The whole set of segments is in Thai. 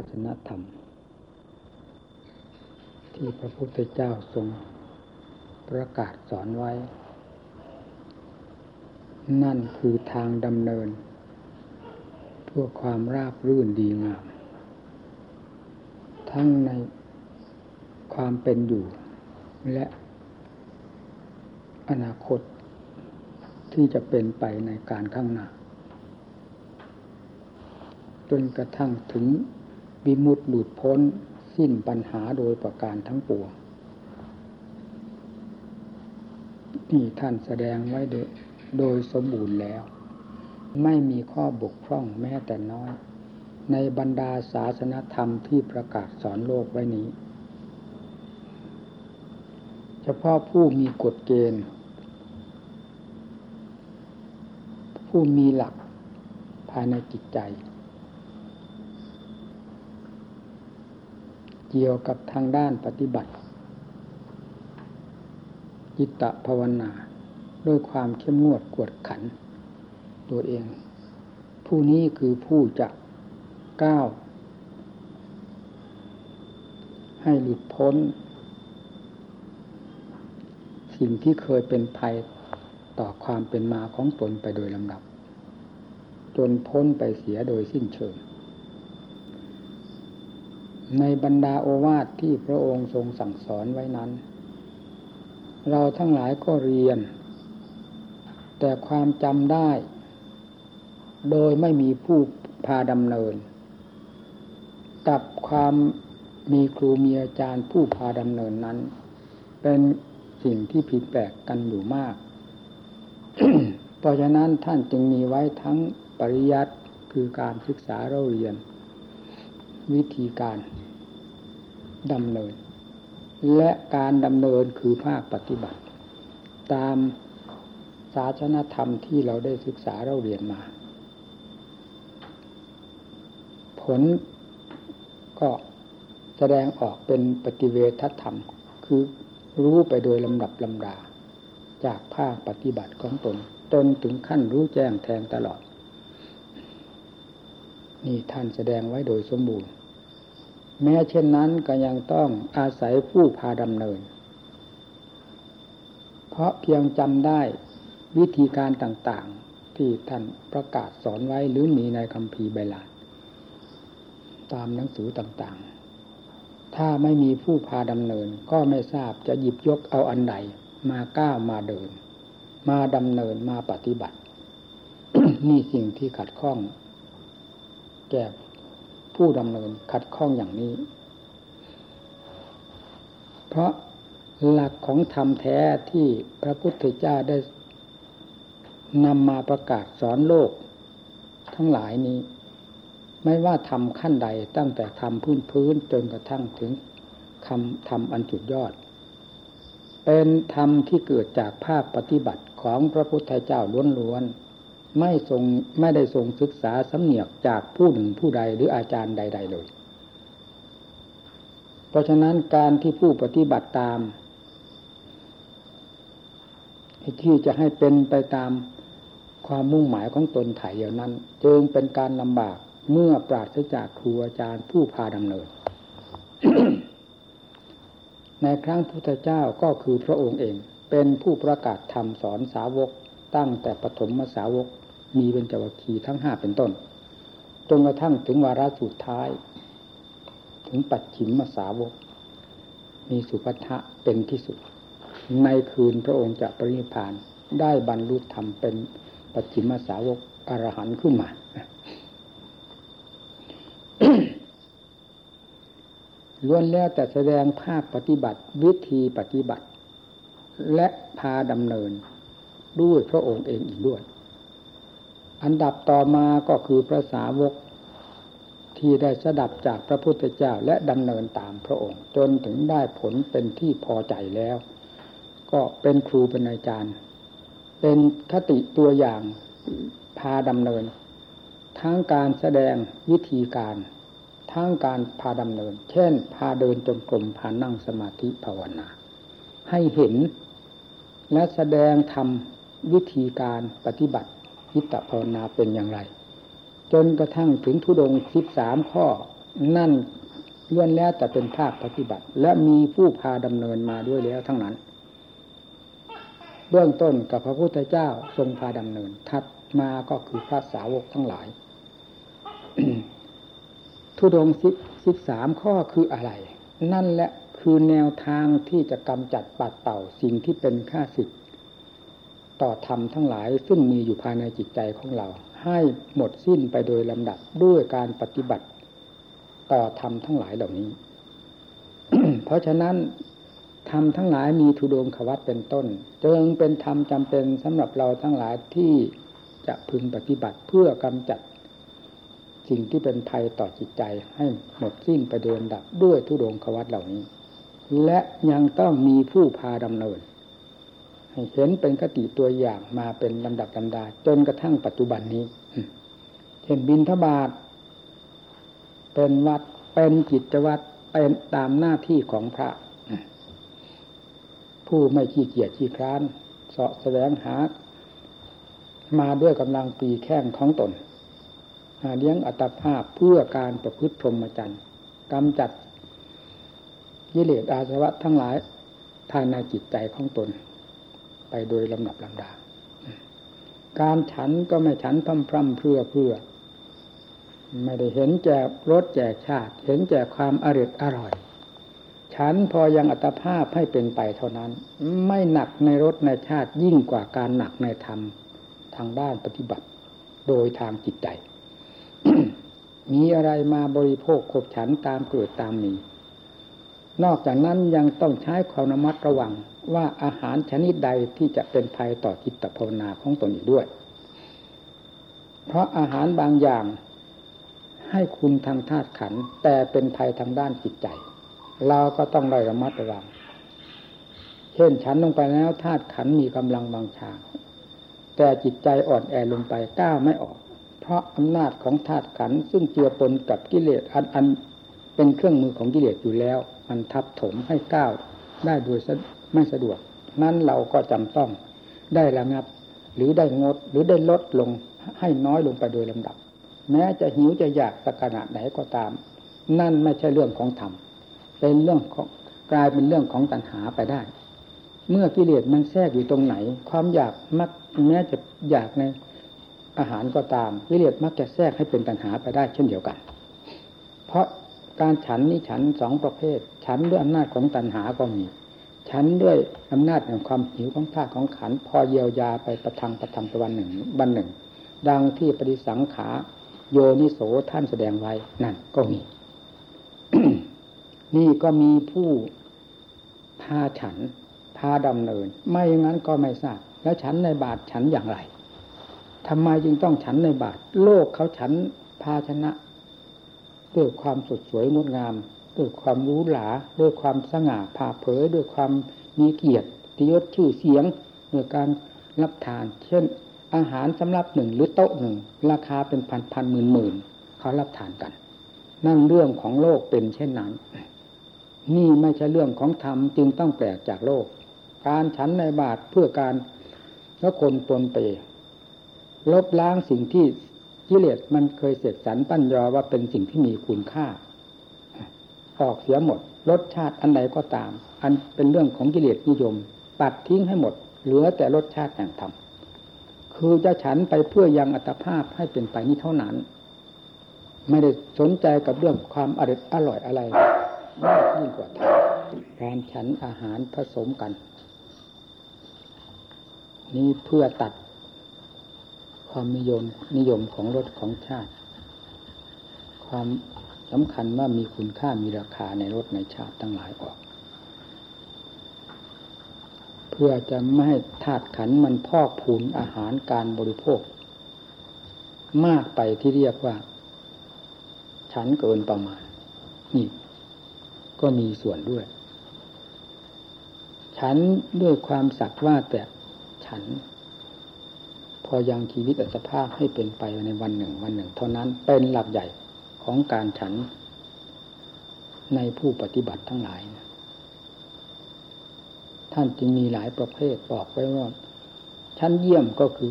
าสนธรรม ที่พระพุทธเจ้าทรงประกาศสอนไว้ นั่นคือทางดำเนิน เพื่อความราบรื่นดีงาม ทั้งในความเป็นอยู่ และอนาคตที่จะเป็นไปในการข้างหน้าจนกระทั่งถึง วิมุตติหลุดพ้นสิ้นปัญหาโดยประการทั้งปวงนี่ท่านแสดงไว้โดยสมบูรณ์แล้ว ไม่มีข้อบกพร่องแม้แต่น้อย ในบรรดาศาสนธรรมที่ประกาศสอนโลกไว้นี้ เฉพาะผู้มีกฎเกณฑ์ ผู้มีหลักภายในจิตใจ เกี่ยวกับทางด้านปฏิบัติ จิตตภาวนาด้วยความเข้มงวดกวดขัน ตัวเอง ผู้นี้คือผู้จะก้าว ให้หลุดพ้น สิ่งที่เคยเป็นภัยต่อความเป็นมาของตนไปโดยลำดับ จนพ้นไปเสียโดยสิ้นเชิง ในบรรดาโอวาทที่พระองค์ทรงสั่งสอนไว้นั้น เราทั้งหลายก็เรียน แต่ความจำได้ โดยไม่มีผู้พาดำเนิน กับความมีครูมีอาจารย์ผู้พาดำเนินนั้น เป็นสิ่งที่ผิดแปลกกันอยู่มาก เพราะฉะนั้นท่านจึงมีไว้ทั้งปริยัติคือการศึกษาเราเรียนวิธีการ ดำเนิน และการดำเนินคือภาคปฏิบัติ ตามศาสนธรรมที่เราได้ศึกษาเราเรียนมา ผลก็แสดงออกเป็นปฏิเวทธรรม คือรู้ไปโดยลำดับลำดา จากภาคปฏิบัติของตนจนถึงขั้นรู้แจ้งแทงตลอด นี่ท่านแสดงไว้โดยสมบูรณ์ แม้เช่นนั้นก็ยังต้องอาศัยผู้พาดำเนิน เพราะเพียงจำได้วิธีการต่างๆ ที่ท่านประกาศสอนไว้หรือมีในคำพีใบลานตามหนังสือต่างๆ ถ้าไม่มีผู้พาดำเนิน ก็ไม่ทราบจะหยิบยกเอาอันใดมาก้าวมาเดิน มาดำเนินมาปฏิบัตินี่สิ่งที่ขัดข้อง แก่ ผู้ดำเนินขัดข้องอย่างนี้ เพราะหลักของธรรมแท้ที่พระพุทธเจ้าได้นำมาประกาศสอนโลก ทั้งหลายนี้ ไม่ว่าทำขั้นใดตั้งแต่ทำพื้นพื้นจนกระทั่งถึงคำทำอันจุดยอด เป็นธรรมที่เกิดจากภาคปฏิบัติของพระพุทธเจ้าล้วนๆ ไม่ทรงไม่ได้ทรงศึกษาสำเนียกจากผู้หนึ่งผู้ใดหรืออาจารย์ใด ๆ เลย เพราะฉะนั้นการที่ผู้ปฏิบัติตามที่จะให้เป็นไปตามความมุ่งหมายของตนถ่ายเดียวนั้น จึงเป็นการลำบากเมื่อปราศจากครูอาจารย์ผู้พาดำเนิน ในครั้งพุทธเจ้าก็คือพระองค์เองเป็นผู้ประกาศธรรมสอนสาวกตั้งแต่ปฐมสาวก มีเป็นจวัคคีทั้งห้าเป็นต้น จนกระทั่งถึงวาระสุดท้าย ถึงปัจฉิมมาสาวก มีสุภัทะเป็นที่สุด ในคืนพระองค์จะปรินิพานได้บรรลุธรรมเป็นปัจฉิมสาวกอรหันต์ขึ้นมา ล้วนแล้วแต่แสดงภาคปฏิบัติวิธีปฏิบัติ และพาดำเนินด้วยพระองค์เองอีกด้วย อันดับต่อมาก็คือพระสาวกที่ได้สดับจากพระพุทธเจ้าและดำเนินตามพระองค์ จนถึงได้ผลเป็นที่พอใจแล้ว ก็เป็นครูเป็นอาจารย์ เป็นคติตัวอย่างพาดำเนิน ทั้งการแสดงวิธีการ ทั้งการพาดำเนิน เช่น พาเดินจงกรมพานั่งสมาธิภาวนา ให้เห็นและแสดงทำวิธีการปฏิบัติ หิตตภาวนาเป็นอย่างไร จนกระทั่งถึงทุดงสิบสามข้อ นั่นล้วนแล้วแต่เป็นภาคปฏิบัติ และมีผู้พาดำเนินมาด้วยแล้วทั้งนั้น เบื้องต้นกับพระพุทธเจ้าทรงพาดำเนินทัดมาก็คือพระสาวกทั้งหลาย ทุดงสิบสามข้อคืออะไร นั่นแหละคือแนวทางที่จะกำจัดปัดเป่าสิ่งที่เป็นข้าศึก ต่อธรรมทั้งหลายซึ่งมีอยู่ภายในจิตใจของเรา ให้หมดสิ้นไปโดยลำดับด้วยการปฏิบัติ ต่อธรรมทั้งหลายเหล่านี้ เพราะฉะนั้นธรรมทั้งหลายมีทุดงขวัตเป็นต้นจึงเป็นธรรมจำเป็นสำหรับเราทั้งหลายที่จะพึงปฏิบัติเพื่อกำจัด สิ่งที่เป็นภัยต่อจิตใจให้หมดสิ้นไปโดยลำดับด้วยทุดงขวัตเหล่านี้ และยังต้องมีผู้พาดำเนิน เห็นเป็นคติตัวอย่างมาเป็นลำดับลำดา จนกระทั่งปัจจุบันนี้เห็นบินทบาทเป็นวัดเป็นจิตวัดเป็นตามหน้าที่ของพระ ผู้ไม่ขี้เกียจขี้คร้านเสาะแสวงหา มาด้วยกำลังปีแข้งของตนเลี้ยงอัตภาพเพื่อการประพฤติพรหมจรรย์กำจัดยิเลสอาสวะทั้งหลายภายในจิตใจของตน ไปโดยลำดับลำดา การฉันก็ไม่ฉันพร่ำพร่ำเพื่อเพื่อ ไม่ได้เห็นแจกรสแจกชาติ เห็นแจกความอร่อยอร่อย ฉันพอยังอัตภาพให้เป็นไปเท่านั้น ไม่หนักในรสในชาติยิ่งกว่าการหนักในธรรมทางด้านปฏิบัติ โดยทางจิตใจ มีอะไรมาบริโภคขบฉันตามเกิดตามมีนอกจากนั้นยังต้องใช้ความระมัดระวัง ว่าอาหารชนิดใดที่จะเป็นภัยต่อจิตภาวนาของตนอีกด้วย เพราะอาหารบางอย่างให้คุณทางธาตุขัน แต่เป็นภัยทางด้านจิตใจ เราก็ต้องระมัดระวัง เช่นฉันลงไปแล้วธาตุขันมีกำลังบางชา แต่จิตใจอ่อนแอลงไปก้าวไม่ออก เพราะอำนาจของธาตุขันซึ่งเจือปนกับกิเลสอันอันเป็นเครื่องมือของกิเลสอยู่แล้ว มันทับถมให้ก้าวได้โดย ไม่สะดวก นั้นเราก็จำต้องได้ระงับ หรือได้งดหรือได้ลดลงให้น้อยลงไปโดยลำดับ แม้จะหิวจะอยากสักขนาดไหนก็ตาม นั่นไม่ใช่เรื่องของธรรมเป็นเรื่องของกลายเป็นเรื่องของตัณหาไปได้ เมื่อกิเลสมันแทรกอยู่ตรงไหน ความอยากมักแม้จะอยากในอาหารก็ตามกิเลสมักจะแทรกให้เป็นตัณหาไปได้เช่นเดียวกัน เพราะการฉันนี้ฉันสองประเภท ฉันด้วยอำนาจของตัณหาก็มี ฉันด้วยอำนาจแห่งความหิวของธาตุของขันพอเยียวยาไปประทังประทังตะวันหนึ่งวันหนึ่ง ดังที่ปฏิสังขาโยนิโสท่านแสดงไว้นั่นก็มี นี่ก็มีผู้พาฉันพาดำเนิน ไม่อย่างนั้นก็ไม่ทราบแล้วฉันในบาทฉันอย่างไรทำไมจึงต้องฉันในบาท โลกเขาฉันภาชนะด้วยความสดสวยงดงาม ด้วยความรู้หลาด้วยความสง่าผ่าเผยด้วยความมีเกียรติยศชื่อเสียงด้วยการรับทาน เช่น อาหารสำหรับหนึ่งหรือโต๊ะหนึ่งราคาเป็นพันพันหมื่นหมื่นเขารับทานกัน นั่นเรื่องของโลกเป็นเช่นนั้น นี่ไม่ใช่เรื่องของธรรมจึงต้องแปลกจากโลก การฉันในบาทเพื่อการละคนปนเปลบล้างสิ่งที่กิเลสมันเคยเสกสรรปั้นยอว่าเป็นสิ่งที่มีคุณค่า ออกเสียหมด รสชาติอันใดก็ตาม อันเป็นเรื่องของกิเลสนิยม ปัดทิ้งให้หมด เหลือแต่รสชาติแห่งธรรมคือจะฉันไปเพื่อยังอัตภาพให้เป็นไปนี้เท่านั้น ไม่ได้สนใจกับเรื่องความอร่อยอร่อยอะไรมากยิ่งกว่าการฉันอาหารผสมกัน นี่เพื่อตัดความนิยมนิยมของรสของชาติ ความ สำคัญว่ามีคุณค่ามีราคาในรสในชาติทั้งหลายออก เพื่อจะไม่ให้ธาตุขันมันพอกพูนอาหารการบริโภค มากไปที่เรียกว่า ฉันเกินประมาณ นี่ ก็มีส่วนด้วย ฉันด้วยความสักว่าแต่ฉันพอยังชีวิตอัตภาพให้เป็นไปในวันหนึ่งวันหนึ่ง เท่านั้นเป็นหลักใหญ่ ของการฉันในผู้ปฏิบัติทั้งหลายนะท่านจึงมีหลายประเภทบอกไว้ว่าชั้นเยี่ยมก็คือ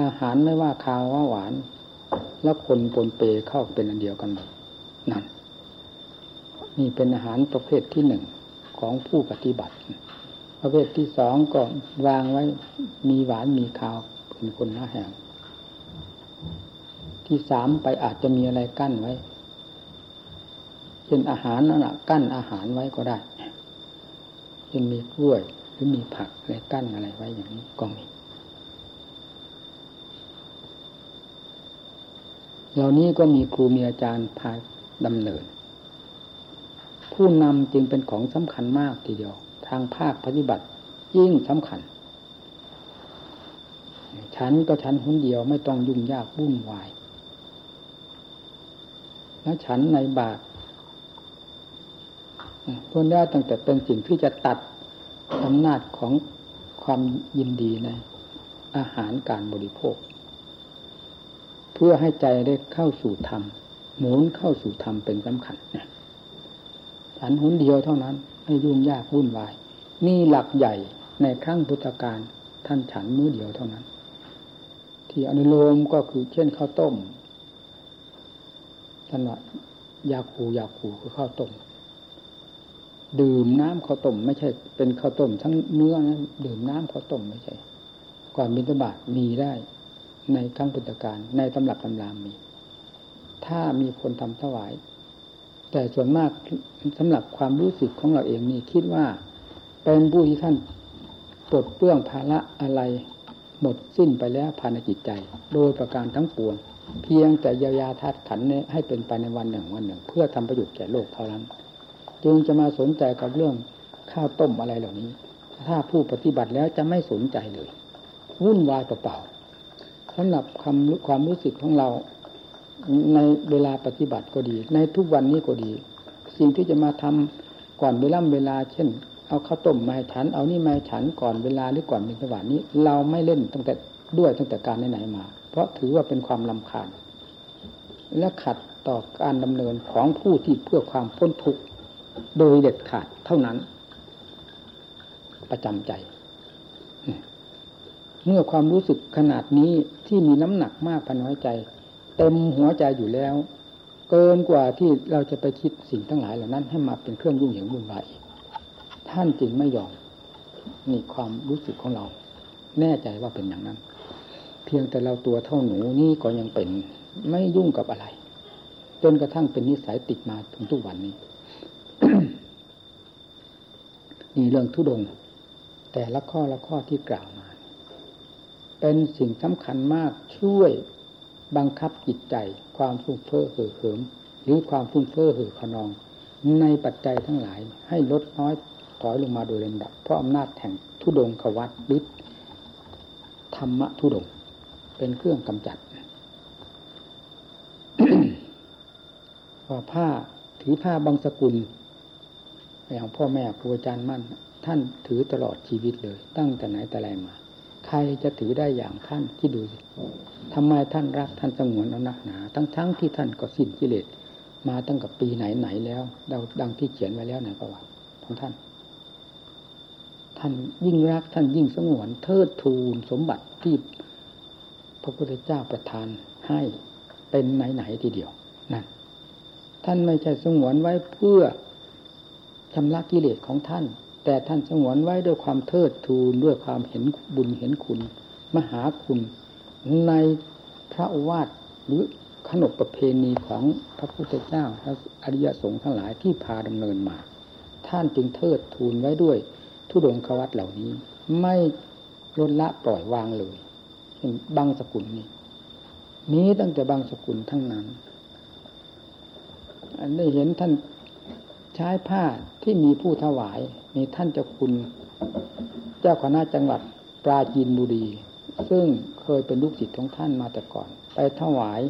อาหารไม่ว่าคาวว่าหวาน แล้วคนปนเปเข้าเป็นอันเดียวกันหมดนั่นนี่เป็นอาหารประเภทที่หนึ่งของผู้ปฏิบัติ ประเภทที่สองก็วางไว้มีหวานมีข้าวเป็นคนละแห่ง ที่สามไปอาจจะมีอะไรกั้นไว้ เช่นอาหารนั่นแหะกั้นอาหารไว้ก็ได้เช่นมีกล้วยหรือมีผักอะไรกั้นอะไรไว้อย่างนี้ก็มีเหล่านี้ก็มีครูมีอาจารย์พาดำเนิน ผู้นำจึงเป็นของสำคัญมากทีเดียว ทางภาคปฏิบัติยิ่งสำคัญฉันก็ฉันคนเดียวไม่ต้องยุ่งยากวุ่นวาย แล้วฉันในบาทพวกนี้ตั้งแต่เป็นสิ่งที่จะตัดอำนาจของความยินดีในอาหารการบริโภค เพื่อให้ใจได้เข้าสู่ธรรมหมุนเข้าสู่ธรรมเป็นสำคัญนะฉันหุนเดียวเท่านั้นไม่ยุ่งยากวุ่นวาย นี่หลักใหญ่ในครั้งพุทธกาลท่านฉันมื้อเดียวเท่านั้น ที่อนุโลมก็คือเช่นข้าวต้ม ท่านว่ายาคูยาคูคือข้าวต้ม ดื่มน้ำข้าวต้มไม่ใช่ เป็นข้าวต้มทั้งเนื้อนะดื่มน้ำข้าวต้มไม่ใช่ก่อนบิณฑบาตมีได้ ในครั้งพุทธกาลในตำรับตำรามมี ถ้ามีคนทำถวาย แต่ส่วนมากสำหรับความรู้สึกของเราเองนี่คิดว่า เป็นผู้ที่ท่านปลดเปลื้องภาระอะไร หมดสิ้นไปแล้วภายในจิตใจ โดยประการทั้งปวง เพียงแต่เยียวยาธาตุขันนี้ให้เป็นไปในวันหนึ่งวันหนึ่ง เพื่อทำประโยชน์แก่โลกเท่านั้น จึงจะมาสนใจกับเรื่องข้าวต้มอะไรเหล่านี้ ถ้าผู้ปฏิบัติแล้วจะไม่สนใจเลย วุ่นวายเปล่าๆสำหรับความความรู้สึกของเราในเวลาปฏิบัติก็ดี ในทุกวันนี้ก็ดี สิ่งที่จะมาทำก่อนเวลาเวลา เช่น เอาข้าวต้มมาฉัน เอานี่มาฉันก่อนเวลาหรือก่อนบิณฑบาตนี้ เราไม่เล่นตั้งแต่ด้วยตั้งแต่การไหนๆมา เพราะถือว่าเป็นความลำคาญ และขัดต่อการดำเนินของผู้ที่เพื่อความพ้นทุกข์โดยเด็ดขาดเท่านั้น ประจำใจ เมื่อความรู้สึกขนาดนี้ที่มีน้ำหนักมากภายในหัวใจ เต็มหัวใจอยู่แล้ว เกินกว่าที่เราจะไปคิดสิ่งทั้งหลายเหล่านั้นให้มาเป็นเครื่องยุ่งเหยิงวุ่นวายท่านจึงไม่ยอมนี่ความรู้สึกของเรา แน่ใจว่าเป็นอย่างนั้น พียงแต่เราตัวเท่าหนูนี่ก็ยังเป็น ไม่ยุ่งกับอะไร จนกระทั่งเป็นนิสัยติดมาถึงทุกวันนี้ นี่เรื่องทุดง แต่ละข้อละข้อที่กล่าวมา เป็นสิ่งสำคัญมากช่วยบังคับจิตใจ ความฟุ้งเฟ้อเห่อเหิมหรือความฟุ้งเฟ้อเห่อขนอง ในปัจจัยทั้งหลาย ให้ลดน้อยถอยลงมาโดยลำดับเพราะอำนาจแห่งทุดงขวัตหรือธรรมะทุดง เป็นเครื่องกำจัดว่าผ้าถือผ้าบางสกุลอย่างพ่อแม่ครูอาจารย์มั่น ท่านถือตลอดชีวิตเลย ตั้งแต่ไหนแต่ไรมา ใครจะถือได้อย่างท่านที่ดูสิทำไมท่านรักท่านสงวนเอานักหนา ทั้งทั้งที่ท่านก็สิ้นกิเลสมาตั้งกับปีไหนไหนแล้วดังที่เขียนไว้แล้วในประวัติของท่าน ท่านยิ่งรักท่านยิ่งสงวนเทิดทูนสมบัติที่ พระพุทธเจ้าประทานให้เป็นไหนไหนทีเดียวนั่นท่านไม่ใช่สงวนไว้เพื่อชำระกิเลสของท่าน แต่ท่านสงวนไว้ด้วยความเทิดทูนด้วยความเห็นบุญเห็นคุณ มหาคุณในพระวาทหรือขนบประเพณีของพระพุทธเจ้าและอริยสงฆ์ทั้งหลายที่พาดำเนินมา ท่านจึงเทิดทูนไว้ด้วยทุดงควัตเหล่านี้ ไม่ลดละปล่อยวางเลย บางสกุลนี้มีตั้งแต่บางสกุลทั้งนั้น อันได้เห็นท่านใช้ผ้าที่มีผู้ถวาย มีท่านเจ้าคุณ เจ้าคณะจังหวัดปราจีนบุรี ซึ่งเคยเป็นลูกศิษย์ของท่านมาแต่ก่อน ไปถวาย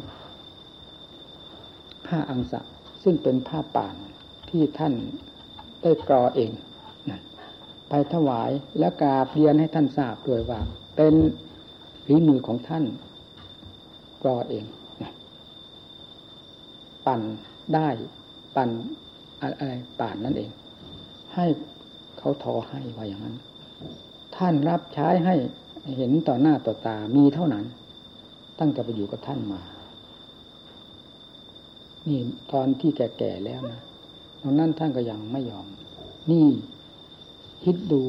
ผ้าอังสะ ซึ่งเป็นผ้าป่านที่ท่านได้กรอเอง ไปถวายและกราบเรียนให้ท่านทราบด้วยว่า เป็น ฝีมือของท่านกรอเองปั่นได้ปั่นอะไรป่านนั่นเอง ให้เขาทอให้ว่าอย่างนั้น ท่านรับใช้ให้เห็นต่อหน้าต่อตามีเท่านั้น ตั้งแต่ไปอยู่กับท่านมา นี่ตอนที่แก่ๆแล้วนะตอนนั้นท่านก็ยังไม่ยอม นี่คิดดู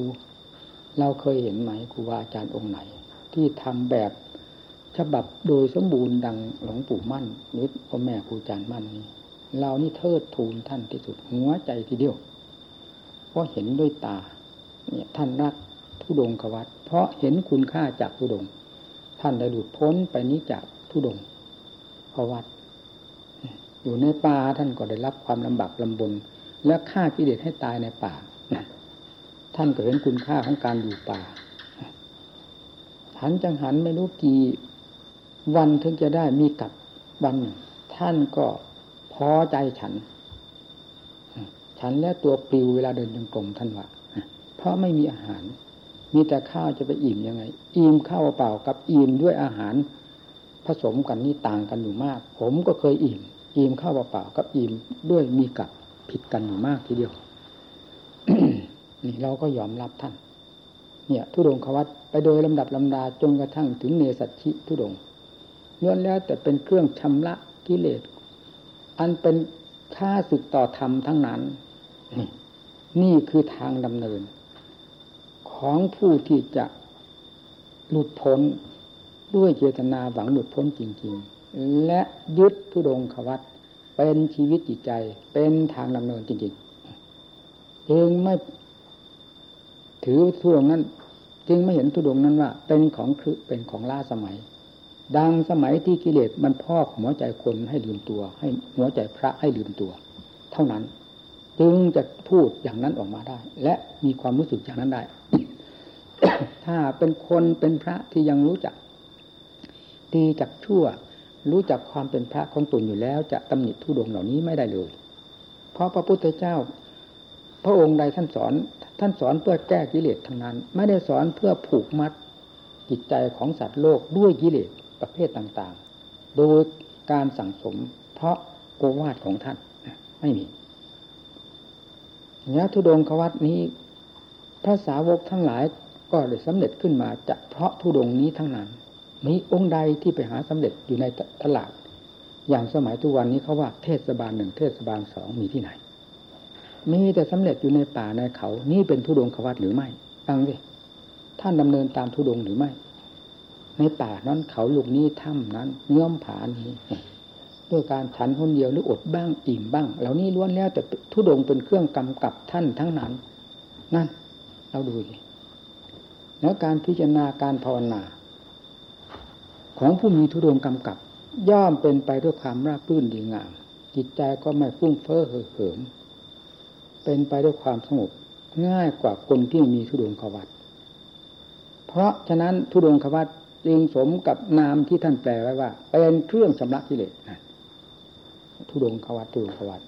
เราเคยเห็นไหมครูบาอาจารย์องค์ไหน ที่ทำแบบฉบับโดยสมบูรณ์ดังหลวงปู่มั่นหรือพ่อแม่ครูอาจารย์มั่นนี้เรานี่เทิดทูนท่านที่สุดหัวใจทีเดียวเพราะเห็นด้วยตา เนี่ยท่านรักทุดงควัตเพราะเห็นคุณค่าจากทุดง ท่านได้หลุดพ้นไปนี้จากทุดงควัตอยู่ในป่าท่านก็ได้รับความลำบากลำบน และฆ่ากิเลสให้ตายในป่าท่านก็เห็นคุณค่าของการอยู่ป่า หันจังหันไม่รู้กี่วันถึงจะได้มีกับวันหนึ่งท่านก็พอใจฉัน ฉันและตัวปลิวเวลาเดินจงกรมท่านว่าเพราะไม่มีอาหาร มีแต่ข้าวจะไปอิ่มยังไง อิ่มข้าวเปล่ากับอิ่มด้วยอาหาร ผสมกันนี่ต่างกันอยู่มาก ผมก็เคยอิ่ม อิ่มข้าวเปล่ากับอิ่มด้วยมีกับผิดกันอยู่มากทีเดียวนี่เราก็ยอมรับท่าน เนี่ยทุดงควัตไปโดยลำดับลำดาจนกระทั่งถึงเนสัชชิทุดงล้วนแล้วแต่เป็นเครื่องชำระกิเลสอันเป็นค่าสึกต่อธรรมทั้งนั้น นี่นี่คือทางดำเนิน ของผู้ที่จะหลุดพ้นด้วยเจตนาหวังหลุดพ้นจริง ๆ และยึดทุดงควัตเป็นชีวิตจิตใจเป็นทางดำเนินจริงๆจึงไม่ ถือทุดงนั้น จึงไม่เห็นทุดงนั้นว่า เป็นของคือเป็นของล่าสมัย ดังสมัยที่กิเลสมันพอกหัวใจคนให้ลืมตัว ให้หัวใจพระให้ลืมตัว เท่านั้น จึงจะพูดอย่างนั้นออกมาได้ และมีความรู้สึกอย่างนั้นได้ ถ้าเป็นคนเป็นพระที่ยังรู้จักดีจักชั่วรู้จักความเป็นพระของตนอยู่แล้ว จะตำหนิทุดงเหล่านี้ไม่ได้เลย เพราะพระพุทธเจ้า พระองค์ใดท่านสอน ท่านสอนเพื่อแก้กิเลสทั้งนั้น ไม่ได้สอนเพื่อผูกมัดจิตใจของสัตว์โลกด้วยกิเลสประเภทต่างๆ โดยการสั่งสมเพราะโกวาดของท่านไม่มีเนี้ยทุดงควัตนี้ พระสาวกทั้งหลายก็ได้สำเร็จขึ้นมาจะเพราะทุดงนี้ทั้งนั้น มีองค์ใดที่ไปหาสำเร็จอยู่ในตลาด อย่างสมัยทุกวันนี้เขาว่าเทศบาลหนึ่งเทศบาลสองมีที่ไหน มีแต่สำเร็จอยู่ในป่าในเขา นี่เป็นทุดงควัตหรือไม่ฟังสิท่านดำเนินตามทุดงหรือไม่ ในป่านั้นเขาลูกนี้ถ้ำนั้นเงื่อมผานี้ด้วยการฉันคนเดียวหรืออดบ้างอิ่มบ้าง เหล่านี้ล้วนแล้วแต่ทุดงเป็นเครื่องกำกับท่านทั้งนั้น นั่น เราดูดิแล้วการพิจารณาการภาวนา ของผู้มีทุดงกำกับ ย่อมเป็นไปด้วยความราบรื่นดีงาม จิตใจก็ไม่ฟุ้งเฟ้อเห่อเหิม เป็นไปด้วยความสงบง่ายกว่าคนที่มีทุดงขวัตเพราะฉะนั้นทุดงขวัตจึงสมกับนามที่ท่านแปลไว้ว่า เป็นเครื่องชำระกิเลสนะทุดงขวัตทุดงขวัต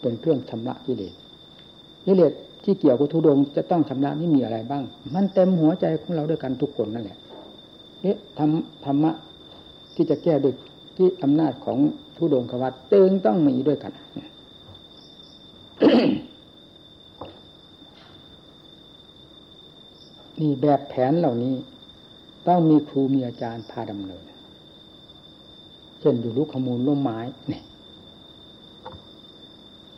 เป็นเครื่องชำระกิเลสกิเลสที่เกี่ยวกับทุดงจะต้องชำระนี่มีอะไรบ้าง มันเต็มหัวใจของเราด้วยกันทุกคนนั่นแหละเนี่ยธรรมธรรมะที่จะแก้ดึกที่อำนาจของทุดงขวัตตึงต้องมีด้วยกัน นี่แบบแผนเหล่านี้ ต้องมีครูมีอาจารย์พาดำเนิน เช่นอยู่ลูกขมูลร่มไม้เนี่ย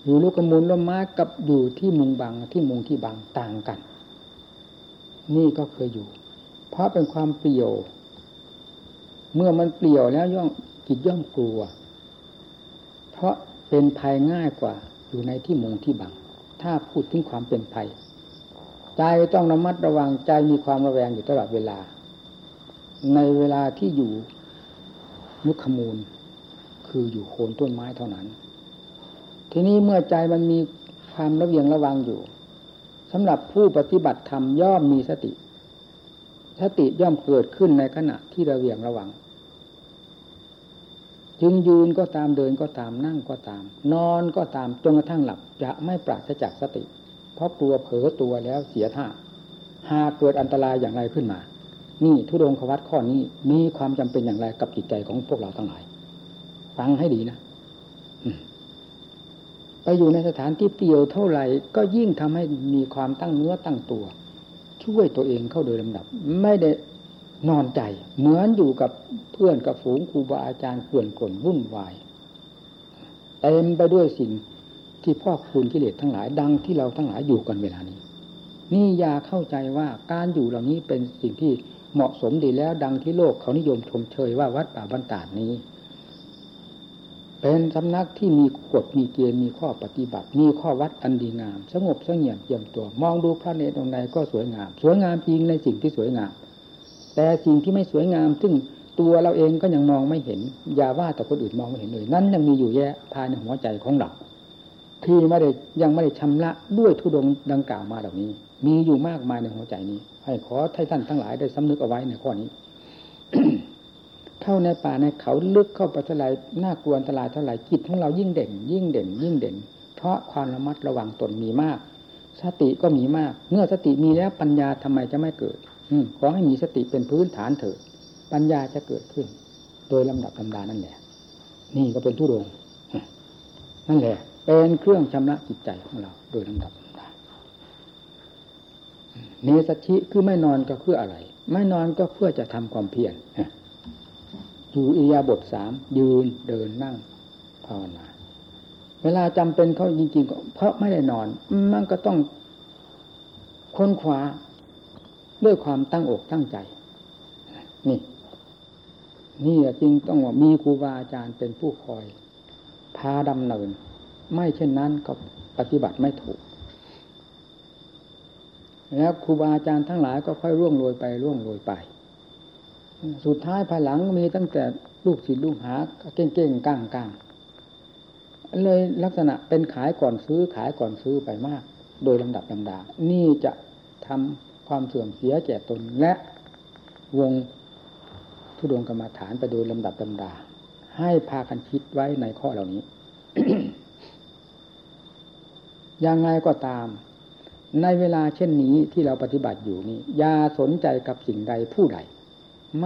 อยู่ลูกขมูลร่มไม้กับอยู่ที่มุงบังที่มุงที่บังต่างกัน นี่ก็เคยอยู่ เพราะเป็นความเปลี่ยว เมื่อมันเปลี่ยวแล้วย่อมจิตย่อมกลัว เพราะเป็นภัยง่ายกว่าอยู่ในที่มุงที่บัง ถ้าพูดถึงความเป็นภัย ใจต้องระมัดระวังใจมีความระแวงอยู่ตลอดเวลา ในเวลาที่อยู่นุขมูล คืออยู่โคนต้นไม้เท่านั้น ทีนี้เมื่อใจมันมีความระเวียงระวังอยู่สำหรับผู้ปฏิบัติธรรมย่อมมีสติ สติย่อมเกิดขึ้นในขณะที่ระเวียงระวัง จึงยืนก็ตามเดินก็ตามนั่งก็ตาม นอนก็ตามจนกระทั่งหลับจะไม่ปราศจากสติ เพราะกลัวเผลอตัวแล้วเสียท่าหากเกิดอันตรายอย่างไรขึ้นมา นี่ทุดงควัตข้อนี้มีความจำเป็นอย่างไรกับจิตใจของพวกเราทั้งหลาย ฟังให้ดีนะไปอยู่ในสถานที่เปลี่ยวเท่าไหร่ ก็ยิ่งทำให้มีความตั้งเนื้อตั้งตัว ช่วยตัวเองเข้าโดยลำดับ ไม่ได้นอนใจ เหมือนอยู่กับเพื่อนกับฝูงครูบาอาจารย์เกลื่อนกลนวุ่นวายเต็มไปด้วยสิ่ง ที่พ่อคูณกิเลสทั้งหลายดังที่เราทั้งหลายอยู่กันเวลานี้ นี่อย่าเข้าใจว่าการอยู่เหล่านี้เป็นสิ่งที่เหมาะสมดีแล้วดังที่โลกเขานิยมชมเชยว่าวัดป่าบรรดาดนี้ เป็นสำนักที่มีกฎมีเกณฑ์มีข้อปฏิบัติ มีข้อวัดอันดีงาม สงบสงี่ยมเยี่ยมตัว มองดูพระเนตรองค์ใดก็สวยงาม สวยงามจริงในสิ่งที่สวยงาม แต่สิ่งที่ไม่สวยงาม ซึ่งตัวเราเองก็ยังมองไม่เห็น อย่าว่าแต่คนอื่นมองไม่เห็นเลย นั้นยังมีอยู่แยะภายในหัวใจของเรา ที่ไม่ได้ยังไม่ได้ชำระด้วยทุดงดังกล่าวมาเหล่านี้ มีอยู่มากมายในหัวใจนี้ ให้ขอให้ท่านทั้งหลายได้สำนึกเอาไว้ในข้อนี้ เข้าในป่าในเขาลึกเข้าไปเท่าไรน่ากลัวอันตรายเท่าไรจิตของเรายิ่งเด่น ยิ่งเด่น ยิ่งเด่น เพราะความระมัดระวังตนมีมาก สติก็มีมาก เมื่อสติมีแล้วปัญญาทำไมจะไม่เกิด อืขอให้มีสติเป็นพื้นฐานเถิดปัญญาจะเกิดขึ้น โดยลำดับลำดานั่นแหละ นี่ก็เป็นทุดงนั่นแหละ เป็นเครื่องชำระจิตใจของเรา โดยลำดับลำดาเนสชิคือไม่นอนก็เพื่ออะไร ไม่นอนก็เพื่อจะทำความเพียรอยู่อิยาบทสามยืนเดินนั่งภาวนาเวลาจำเป็นเขาจริงๆก็เพราะไม่ได้นอนมันก็ต้องค้นคว้าด้วยความตั้งอกตั้งใจ นี่ นี่จริงต้องมีครูบาอาจารย์เป็นผู้คอยพาดำเนิน ไม่เช่นนั้นก็ปฏิบัติไม่ถูก แล้วครูบาอาจารย์ทั้งหลายก็ค่อยร่วงโรยไปร่วงโรยไป สุดท้ายภายหลังมีตั้งแต่ลูกศิษย์ลูกหาเก่งๆก้างก้างเลยลักษณะเป็นขายก่อนซื้อขายก่อนซื้อไปมาก โดยลำดับลำดา นี่จะทำความเสื่อมเสียแก่ตนและวงทุดงกรรมฐานไปโดยลำดับลำดา ให้พากันคิดไว้ในข้อเหล่านี้ ยังไงก็ตาม ในเวลาเช่นนี้ที่เราปฏิบัติอยู่นี้อย่าสนใจกับสิ่งใดผู้ใด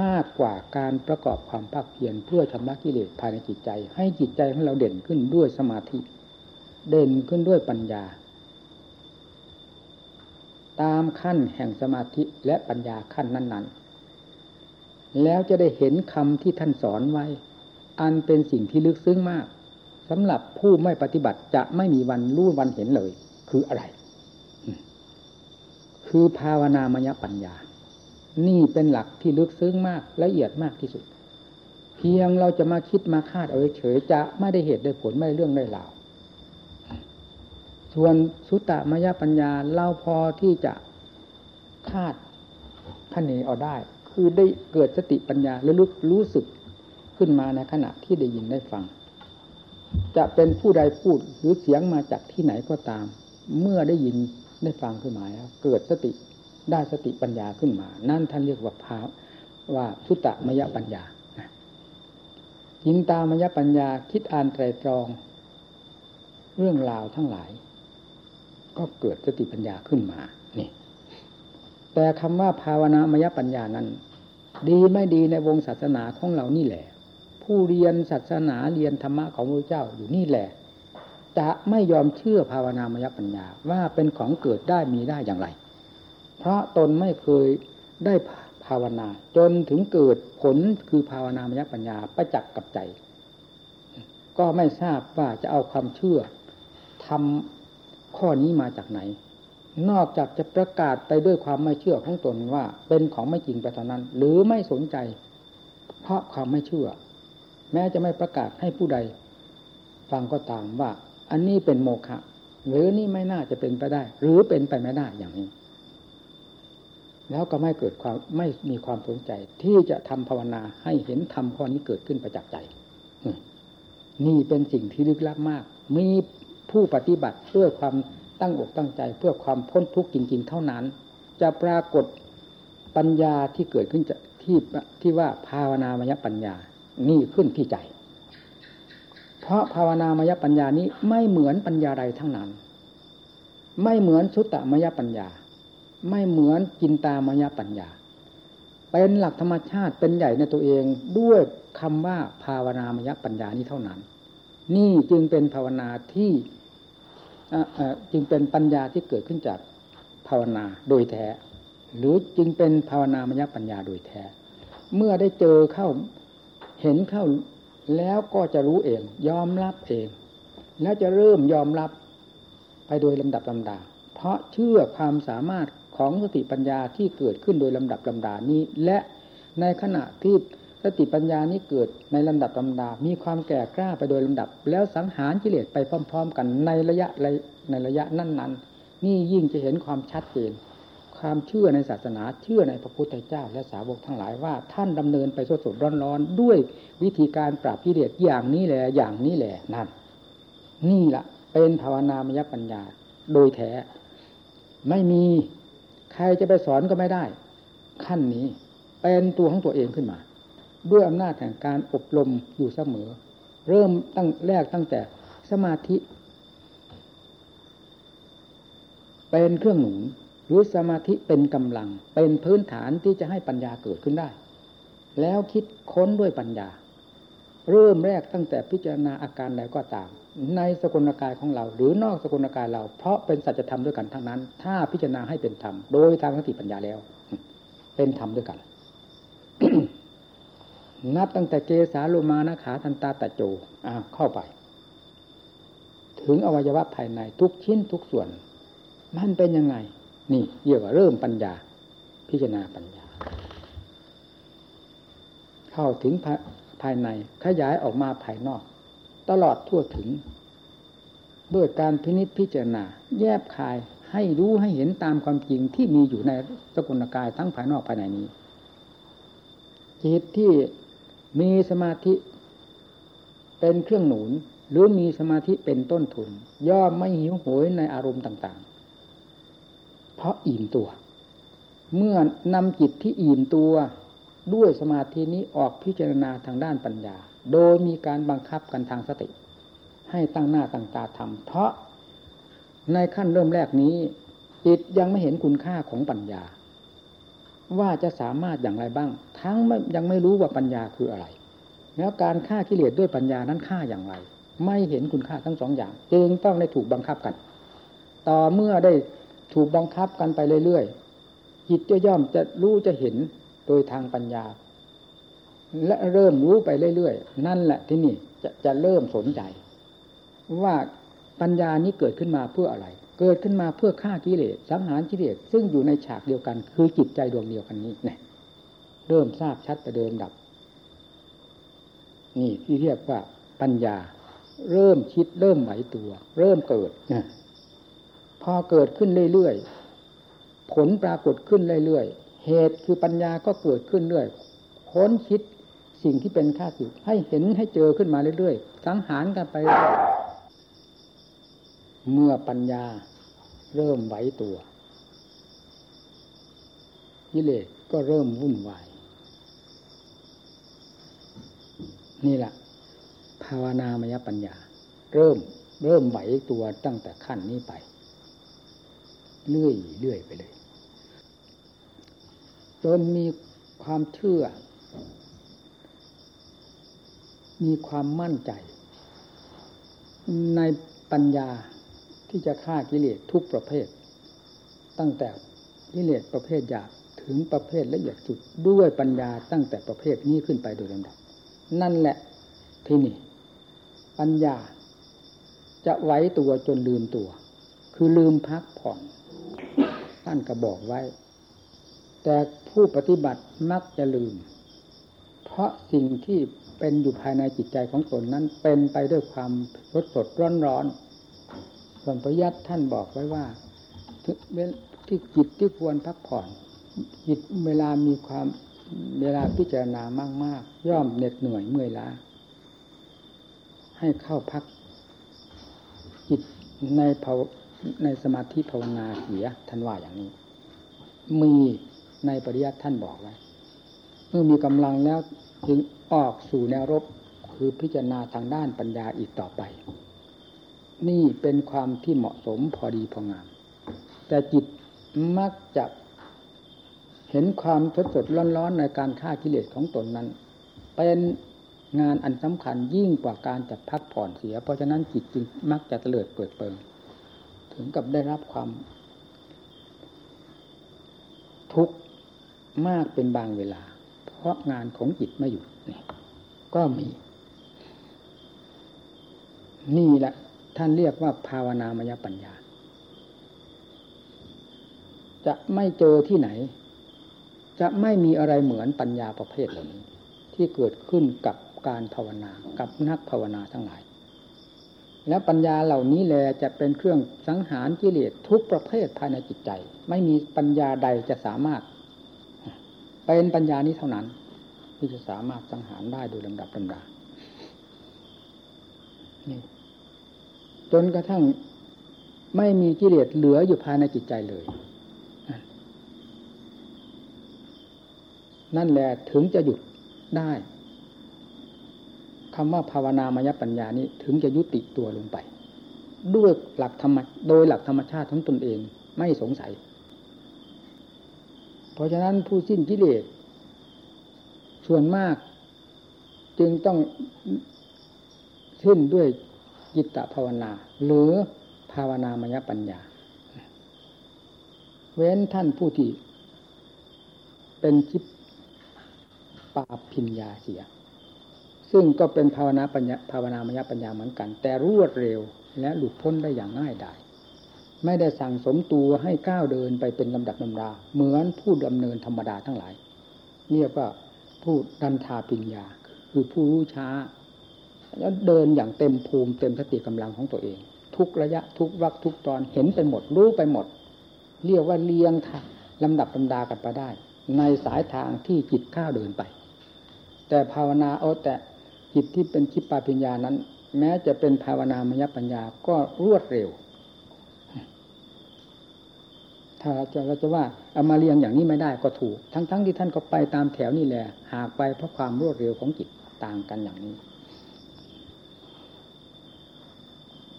มากกว่าการประกอบความภาคเพียรเพื่อชำระกิเลสภายในจิตใจ ให้จิตใจของเราเด่นขึ้นด้วยสมาธิ เด่นขึ้นด้วยปัญญา ตามขั้นแห่งสมาธิและปัญญาขั้นนั้น ๆ แล้วจะได้เห็นคำที่ท่านสอนไว้ อันเป็นสิ่งที่ลึกซึ้งมาก สำหรับผู้ไม่ปฏิบัติจะไม่มีวันรู้วันเห็นเลย คืออะไร คือภาวนามยปัญญา นี่เป็นหลักที่ลึกซึ้งมากละเอียดมากที่สุด เพียงเราจะมาคิดมาคาดเอาเฉยจะไม่ได้เหตุได้ผลไม่ได้เรื่องได้ราวส่วนสุตตมยปัญญาเราพอที่จะคาดคะเนเอาได้ คือได้เกิดสติปัญญาและลึกรู้สึกขึ้นมาในขณะที่ได้ยินได้ฟัง จะเป็นผู้ใดพูดหรือเสียงมาจากที่ไหนก็ตาม เมื่อได้ยินได้ฟังขึ้นมาแล้วเกิดสติได้สติปัญญาขึ้นมา นั่นท่านเรียกว่าภาวว่าสุตตมยปัญญาจินตามยปัญญาคิดอ่านไตรตรอง เรื่องราวทั้งหลาย ก็เกิดสติปัญญาขึ้นมา นี่ แต่คำว่าภาวนามยปัญญานั้น ดีไม่ดีในวงศาสนาของเรานี่แหละ ผู้เรียนศาสนาเรียนธรรมะของพระเจ้าอยู่นี่แหละ จะไม่ยอมเชื่อภาวนามยปัญญาว่าเป็นของเกิดได้มีได้อย่างไร เพราะตนไม่เคยได้ภาวนา จนถึงเกิดผลคือภาวนามยปัญญาประจักษ์กับใจ ก็ไม่ทราบว่าจะเอาความเชื่อทำข้อนี้มาจากไหน นอกจากจะประกาศไปด้วยความไม่เชื่อของตนว่าเป็นของไม่จริงไปเท่านั้น หรือไม่สนใจ เพราะความไม่เชื่อ แม้จะไม่ประกาศให้ผู้ใด ฟังก็ตามว่า อันนี้เป็นโมฆะหรือนี่ไม่น่าจะเป็นไปได้ หรือเป็นไปไม่ได้อย่างนี้ แล้วก็ไม่เกิดความไม่มีความสนใจ ที่จะทำภาวนาให้เห็นธรรมข้อนี้เกิดขึ้นประจักษ์ใจนี่เป็นสิ่งที่ลึกลับมาก มีผู้ปฏิบัติเพื่อความตั้งอกตั้งใจ เพื่อความพ้นทุกข์จริง ๆ เท่านั้น จะปรากฏปัญญาที่เกิดขึ้นจะที่ที่ว่าภาวนามยปัญญา นี่ขึ้นที่ใจ เพราะภาวนามยปัญญานี้ไม่เหมือนปัญญาใดทั้งนั้น ไม่เหมือนชุตตมยปัญญา ไม่เหมือนกินตามยปัญญา เป็นหลักธรรมชาติเป็นใหญ่ในตัวเองด้วยคำว่าภาวนามยปัญญานี้เท่านั้น นี่จึงเป็นภาวนาที่จึงเป็นปัญญาที่เกิดขึ้นจากภาวนาโดยแท้ หรือจึงเป็นภาวนามยปัญญาโดยแท้ เมื่อได้เจอเข้า ห็นเข้าแล้วก็จะรู้เอง ยอมรับเอง แล้วจะเริ่มยอมรับไปโดยลำดับลำดา เพราะเชื่อความสามารถของสติปัญญาที่เกิดขึ้นโดยลำดับลำดานี้ และในขณะที่สติปัญญานี้เกิดในลำดับลำดา มีความแก่กล้าไปโดยลำดับ แล้วสังหารกิเลสไปพร้อม ๆ กันในระยะในระยะนั้นๆนี่ยิ่งจะเห็นความชัดเจน ความเชื่อในศาสนาเชื่อในพระพุทธเจ้า และสาวกทั้งหลายว่า ท่านดำเนินไปสดสดร้อนๆ ด้วยวิธีการปราบกิเลสอย่างนี้แหละอย่างนี้แหละนั่นนี่แหละเป็นภาวนามยปัญญา โดยแท้ ไม่มีใครจะไปสอนก็ไม่ได้ ขั้นนี้เป็นตัวของตัวเองขึ้นมา ด้วยอำนาจแห่งการอบรมอยู่เสมอ เริ่มตั้งแรกตั้งแต่สมาธิ เป็นเครื่องหนุน หรือสมาธิเป็นกำลัง เป็นพื้นฐานที่จะให้ปัญญาเกิดขึ้นได้ แล้วคิดค้นด้วยปัญญา เริ่มแรกตั้งแต่พิจารณาอาการใดก็ตาม ในสกุลกายของเรา หรือนอกสกุลกายเรา เพราะเป็นสัจธรรมด้วยกันทั้งนั้น ถ้าพิจารณาให้เป็นธรรมโดยทางสติปัญญาแล้ว เป็นธรรมด้วยกันนับตั้งแต่เกสาโลมานะขาทันตาตะโจอ้าเข้าไป ถึงอวัยวะภายในทุกชิ้นทุกส่วน มันเป็นยังไง นี่เรียกว่าเริ่มปัญญา พิจารณาปัญญา เข้าถึงภายในขยายออกมาภายนอก ตลอดทั่วถึง ด้วยการพินิจพิจารณา แยบคายให้รู้ให้เห็นตามความจริงที่มีอยู่ในสกุลกายทั้งภายนอกภายในนี้จิตที่มีสมาธิเป็นเครื่องหนุนหรือมีสมาธิเป็นต้นทุน ย่อมไม่หิวโหยในอารมณ์ต่างๆ เพราะอิ่มตัว เมื่อนำจิตที่อิ่มตัวด้วยสมาธินี้ออกพิจารณาทางด้านปัญญา โดยมีการบังคับกันทางสติ ให้ตั้งหน้าตั้งตาทำเพราะในขั้นเริ่มแรกนี้ จิตยังไม่เห็นคุณค่าของปัญญา ว่าจะสามารถอย่างไรบ้าง ทั้งยังไม่รู้ว่าปัญญาคืออะไร แล้วการฆ่ากิเลสด้วยปัญญานั้นฆ่าอย่างไร ไม่เห็นคุณค่าทั้งสองอย่าง จึงต้องได้ถูกบังคับกัน ต่อเมื่อได้ ถูกบังคับกันไปเรื่อยๆจิตจะย่อมจะรู้จะเห็นโดยทางปัญญา และเริ่มรู้ไปเรื่อยๆ นั่นแหละที่นี่จะจะเริ่มสนใจ ว่าปัญญานี้เกิดขึ้นมาเพื่ออะไร เกิดขึ้นมาเพื่อฆ่ากิเลสสังหารกิเลสซึ่งอยู่ในฉากเดียวกัน คือจิตใจดวงเดียวกันนี้เนี่ยเริ่มทราบชัดไปเดิมดับ นี่ที่เรียกว่าปัญญา เริ่มคิดเริ่มไหวตัว เริ่มเกิดน พอเกิดขึ้นเรื่อยๆ ผลปรากฏขึ้นเรื่อยๆ เหตุคือปัญญาก็เกิดขึ้นเรื่อยค้นคิดสิ่งที่เป็นข้าศึกให้เห็นให้เจอขึ้นมาเรื่อยๆ สังหารกันไปเมื่อปัญญาเริ่มไหวตัวกิเลสก็เริ่มวุ่นวาย นี่แหละภาวนามยปัญญา เริ่มเริ่มไหวตัวตั้งแต่ขั้นนี้ไป เรื่อยเรื่อยไปเลย จนมีความเชื่อ มีความมั่นใจ ในปัญญาที่จะฆ่ากิเลสทุกประเภท ตั้งแต่กิเลสประเภทหยาบถึงประเภทละเอียดสุดด้วยปัญญาตั้งแต่ประเภทนี้ขึ้นไปโดยลำดับ นั่นแหละที่นี่ ปัญญาจะไว้ตัวจนลืมตัว คือลืมพักผ่อน ท่านก็บอกไว้ แต่ผู้ปฏิบัติมักจะลืม เพราะสิ่งที่เป็นอยู่ภายในจิตใจของตนนั้นเป็นไปด้วยความสดสดร้อนร้อนส่วนปริยัติท่านบอกไว้ว่าที่จิตที่ควรพักผ่อน จิตเวลามีความเวลาพิจารณามาก ๆ ย่อมเหน็ดเหนื่อยเมื่อยล้า ให้เข้าพักจิตในภา ในสมาธิภาวนาเสียท่านว่าอย่างนี้ มีในปริยัติท่านบอกไว้เมื่อมีกำลังแล้วจึงออกสู่แนวรบคือพิจารณาทางด้านปัญญาอีกต่อไป นี่เป็นความที่เหมาะสมพอดีพองาม แต่จิตมักจะเห็นความทดสดร้อนๆในการฆ่ากิเลสของตนนั้น เป็นงานอันสำคัญยิ่งกว่าการจะพักผ่อนเสีย เพราะฉะนั้นจิตจึงมักจะเตลิดเปิดเปิง ถึงกับได้รับความทุกข์มากเป็นบางเวลา เพราะงานของจิตไม่หยุดนี่ก็มี นี่แหละ ท่านเรียกว่าภาวนามยปัญญา จะไม่เจอที่ไหน จะไม่มีอะไรเหมือนปัญญาประเภทเหล่านี้ ที่เกิดขึ้นกับการภาวนากับนักภาวนาทั้งหลาย และปัญญาเหล่านี้แลจะเป็นเครื่องสังหารกิเลสทุกประเภทภายในจิตใจ ไม่มีปัญญาใดจะสามารถ เป็นปัญญานี้เท่านั้น ที่จะสามารถสังหารได้โดยลำดับลำดานี่จนกระทั่งไม่มีกิเลสเหลืออยู่ภายในจิตใจเลย นั่นแหละถึงจะหยุดได้ คำว่าภาวนามยปัญญานี้ถึงจะยุติตัวลงไป ด้วยหลักธรรมโดยหลักธรรมชาติของตนเองไม่สงสัย เพราะฉะนั้นผู้สิ้นกิเลสส่วนมาก จึงต้องสิ้นด้วยจิตตภาวนา หรือภาวนามยปัญญา เว้นท่านผู้ที่เป็นจิตปาพิญญาเสีย ซึ่งก็เป็นภาวนาปัญญาภาวนามยปัญญาเหมือนกัน แต่รวดเร็วและหลุดพ้นได้อย่างง่ายดายไม่ได้สั่งสมตัวให้ก้าวเดินไปเป็นลำดับลำดาเหมือนผู้ดำเนินธรรมดาทั้งหลายเรียกว่าผู้ดันทาปิญญา คือผู้รู้ช้า แล้วเดินอย่างเต็มภูมิเต็มสติกำลังของตัวเอง ทุกระยะทุกวักทุกตอนเห็นไปหมดรู้ไปหมด เรียกว่าเลียงลำดับลำดากันไปได้ ในสายทางที่จิตข้าวเดินไป แต่ภาวนาเอาแต่ จิตที่เป็นชิปปาปัญญานั้น แม้จะเป็นภาวนามยปัญญาก็รวดเร็ว ถ้าเราจะเราจะว่าเอามาเรียงอย่างนี้ไม่ได้ก็ถูก ทั้งๆทที่ท่านก็ไปตามแถวนี่แหละ หากไปเพราะความรวดเร็วของจิตต่างกันอย่างนี้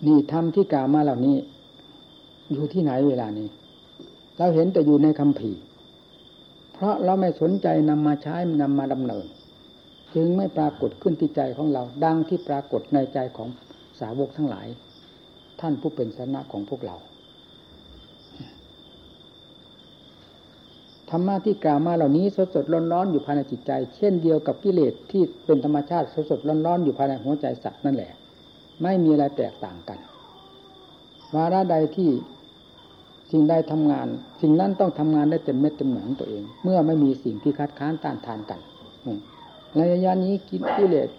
นี่ธรรมที่กล่าวมาเหล่านี้ อยู่ที่ไหนเวลานี้ เราเห็นแต่อยู่ในคำผีเพราะเราไม่สนใจนำมาใช้นำมาดำเนิน จึงไม่ปรากฏขึ้นที่ใจของเรา ดังที่ปรากฏในใจของสาวกทั้งหลาย ท่านผู้เป็นสนะของพวกเราธรรมะที่กล่าวมาเหล่านี้สดสดร้อนร้อนอยู่ภายในจิตใจ เช่นเดียวกับกิเลสที่เป็นธรรมชาติสดสดร้อนร้อนอยู่ภายในหัวใจสัตว์นั่นแหละ ไม่มีอะไรแตกต่างกันวาระใดที่สิ่งใดทำงาน สิ่งนั้นต้องทำงานได้เต็มเม็ดเต็มหนังตัวเอง เมื่อไม่มีสิ่งที่คัดค้านต้านทานกัน ในระยะนี้กินกิเลส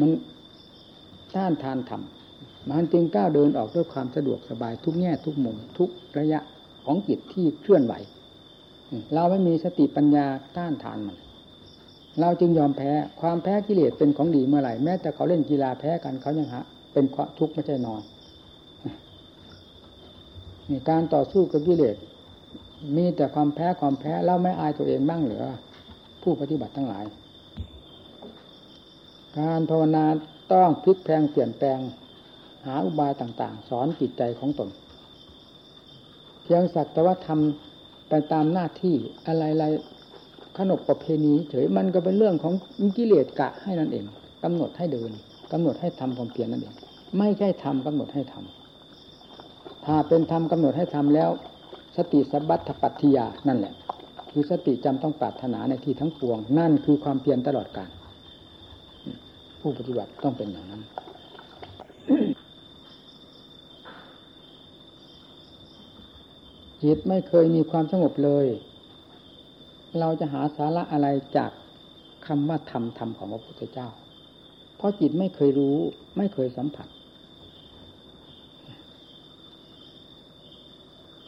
มันต้านทานทำมันจึงก้าวเดินออกด้วยความสะดวกสบายทุกแง่ทุกมุมทุกระยะของจิตที่เคลื่อนไหว เราไม่มีสติปัญญาต้านทานมัน เราจึงยอมแพ้ความแพ้กิเลสเป็นของดีเมื่อไหร่แม้แต่เขาเล่นกีฬาแพ้กันเขายังฮะ เป็นความทุกข์ไม่ใช่นอนการต่อสู้กับกิเลส มีแต่ความแพ้ความแพ้แล้วไม่อายตัวเองบ้างเหรือผู้ปฏิบัติทั้งหลาย การภาวนาต้องพลิกแพงเปลี่ยนแปลงหาอุบายต่าง ๆ สอนจิตใจของตน เพียงสักแต่ว่าทำไปตามหน้าที่อะไรๆขนบประเพณีเฉยมันก็เป็นเรื่องของกิเลสกะให้นั่นเองกำหนดให้เดินกำหนดให้ทำความเพียรนั่นเอง ไม่ใช่ทำกำหนดให้ทำถ้าเป็นธรรมกำหนดให้ทำแล้ว สติสัพพัทปัตติยานั่นแหละ คือสติจำต้องปรารถนาในที่ทั้งปวง นั่นคือความเพียรตลอดกาลผู้ปฏิบัติต้องเป็นอย่างนั้นจิตไม่เคยมีความสงบเลย เราจะหาสาระอะไรจากคำว่าธรรมธรรมของพระพุทธเจ้า เพราะจิตไม่เคยรู้ ไม่เคยสัมผัส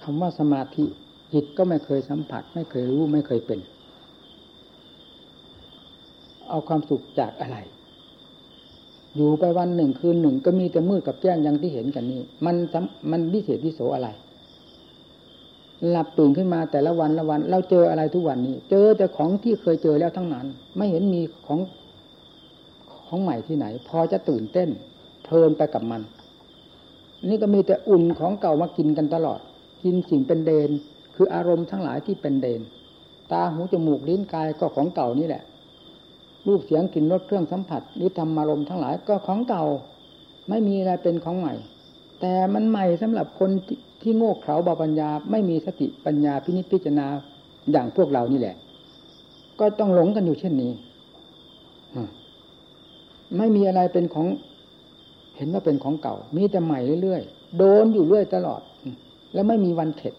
คำว่าสมาธิจิตก็ไม่เคยสัมผัส ไม่เคยรู้ไม่เคยเป็น เอาความสุขจากอะไร อยู่ไปวันหนึ่งคืนหนึ่ง ก็มีแต่มืดกับแจ้งอย่างที่เห็นกันนี้มันมันวิเศษวิโสอะไรหลับตื่นขึ้นมาแต่ละวันละวัน เราเจออะไรทุกวันนี้ เจอแต่ของที่เคยเจอแล้วทั้งนั้น ไม่เห็นมีของของใหม่ที่ไหน พอจะตื่นเต้นเพลินไปกับมัน นี่ก็มีแต่อุ่นของเก่ามากินกันตลอด กินสิ่งเป็นเดน คืออารมณ์ทั้งหลายที่เป็นเดน ตาหูจมูกลิ้นกายก็ของเก่านี่แหละ รูปเสียงกลิ่นรสเครื่องสัมผัสหรือธรรมารมณ์ทั้งหลายก็ของเก่า ไม่มีอะไรเป็นของใหม่ แต่มันใหม่สำหรับคนที่โง่เขลาบาปัญญา ไม่มีสติปัญญาพินิจพิจารณาอย่างพวกเรานี่แหละ ก็ต้องหลงกันอยู่เช่นนี้ไม่มีอะไรเป็นของ เห็นว่าเป็นของเก่า มีแต่ใหม่เรื่อยๆ โดนอยู่เรื่อยตลอด แล้วไม่มีวันเข็ด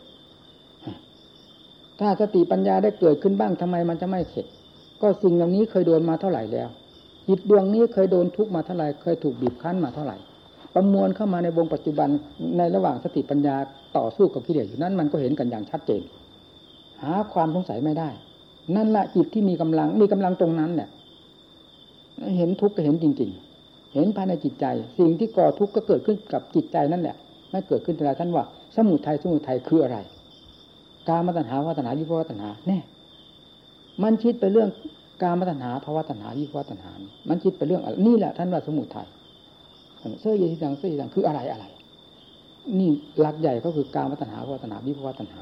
ถ้าสติปัญญาได้เกิดขึ้นบ้างทำไมมันจะไม่เข็ด ก็สิ่งเหล่านี้เคยโดนมาเท่าไหร่แล้วจิตดวงนี้เคยโดนทุกมาเท่าไหร่เคยถูกบีบคั้นมาเท่าไหร่ ประมวลเข้ามาในวงปัจจุบันในระหว่างสติปัญญาต่อสู้กับกิเลสอยู่นั้นมันก็เห็นกันอย่างชัดเจน หาความสงสัยไม่ได้ นั่นแหละจิตที่มีกำลังมีกำลังตรงนั้นเนี่ยเห็นทุกข์ก็เห็นจริง ๆ เห็นภายในจิตใจ สิ่งที่ก่อทุกข์ก็เกิดขึ้นกับจิตใจนั่นแหละไม่เกิดขึ้นแต่ละท่านว่า สมุทัยสมุทัยคืออะไร การมาตัณหาวัตนาวิภวตัณหาแน่มันคิดไปเรื่องการมาตัณหาภาวะตัณหาวิภวตัณหา มันคิดไปเรื่องนี่แหละท่านว่าสมุทัยเสื้อเยีดังเสื้อเยีดังคืออะไรอะไร นี่หลักใหญ่ก็คือการมาตัณหาภาวะตัณหาวิภวตัณหา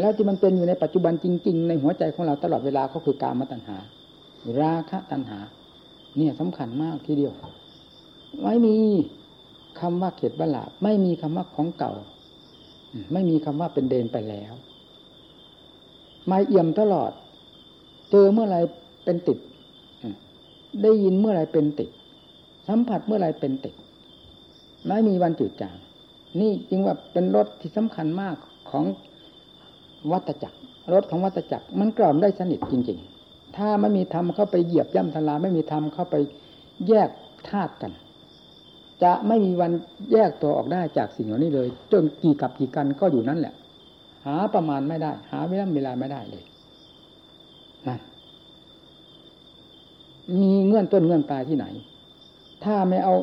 แล้วที่มันเป็นอยู่ในปัจจุบันจริง ๆ ในหัวใจของเราตลอดเวลาก็คือการมาตัณหา ราคะตัณหา เนี่ยสำคัญมากทีเดียว ไม่มี คำว่าเข็ดบัลลาไม่มีคำว่าของเก่า ไม่มีคำว่าเป็นเดนไปแล้วไม่เอี่ยมตลอด เจอเมื่อไรเป็นติด ได้ยินเมื่อไรเป็นติด สัมผัสเมื่อไรเป็นติด ไม่มีวันจืดจาง นี่จึงว่าเป็นรถที่สำคัญมากของวัตจักร รถของวัตจักร มันกล่อมได้สนิทจริง ๆ ถ้าไม่มีธรรมเข้าไปเหยียบย่ำทลาไม่มีธรรมเข้าไปแยกธาตุกัน จะไม่มีวันแยกตัวออกได้จากสิ่งเหล่านี้เลย จนกี่กับกี่กันก็อยู่นั่นแหละ หาประมาณไม่ได้ หาเวลาเวลาไม่ได้เลยนั่นมีเงื่อนต้นเงื่อนปลายที่ไหน ถ้าไม่เอา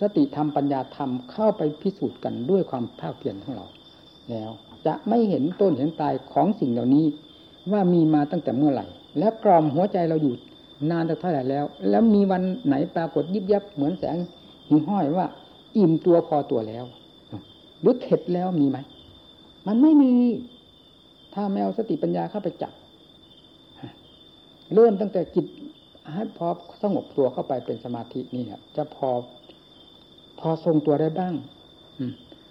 สติธรรมปัญญาธรรมเข้าไปพิสูจน์กันด้วยความภาคเพียรของเรา แล้ว จะไม่เห็นต้นเห็นปลายของสิ่งเหล่านี้ ว่ามีมาตั้งแต่เมื่อไหร่ แล้วกล่อมหัวใจเราอยู่นานเท่าไหร่แล้ว แล้วมีวันไหนปรากฏยิบยับเหมือนแสง ห้อยว่า อิ่มตัวพอตัวแล้วหรือเข็ดแล้วมีไหมมันไม่มี ถ้าแมวสติปัญญาเข้าไปจับเริ่มตั้งแต่จิตให้พอสงบตัวเข้าไปเป็นสมาธินี่ครับจะพอ พอทรงตัวได้บ้าง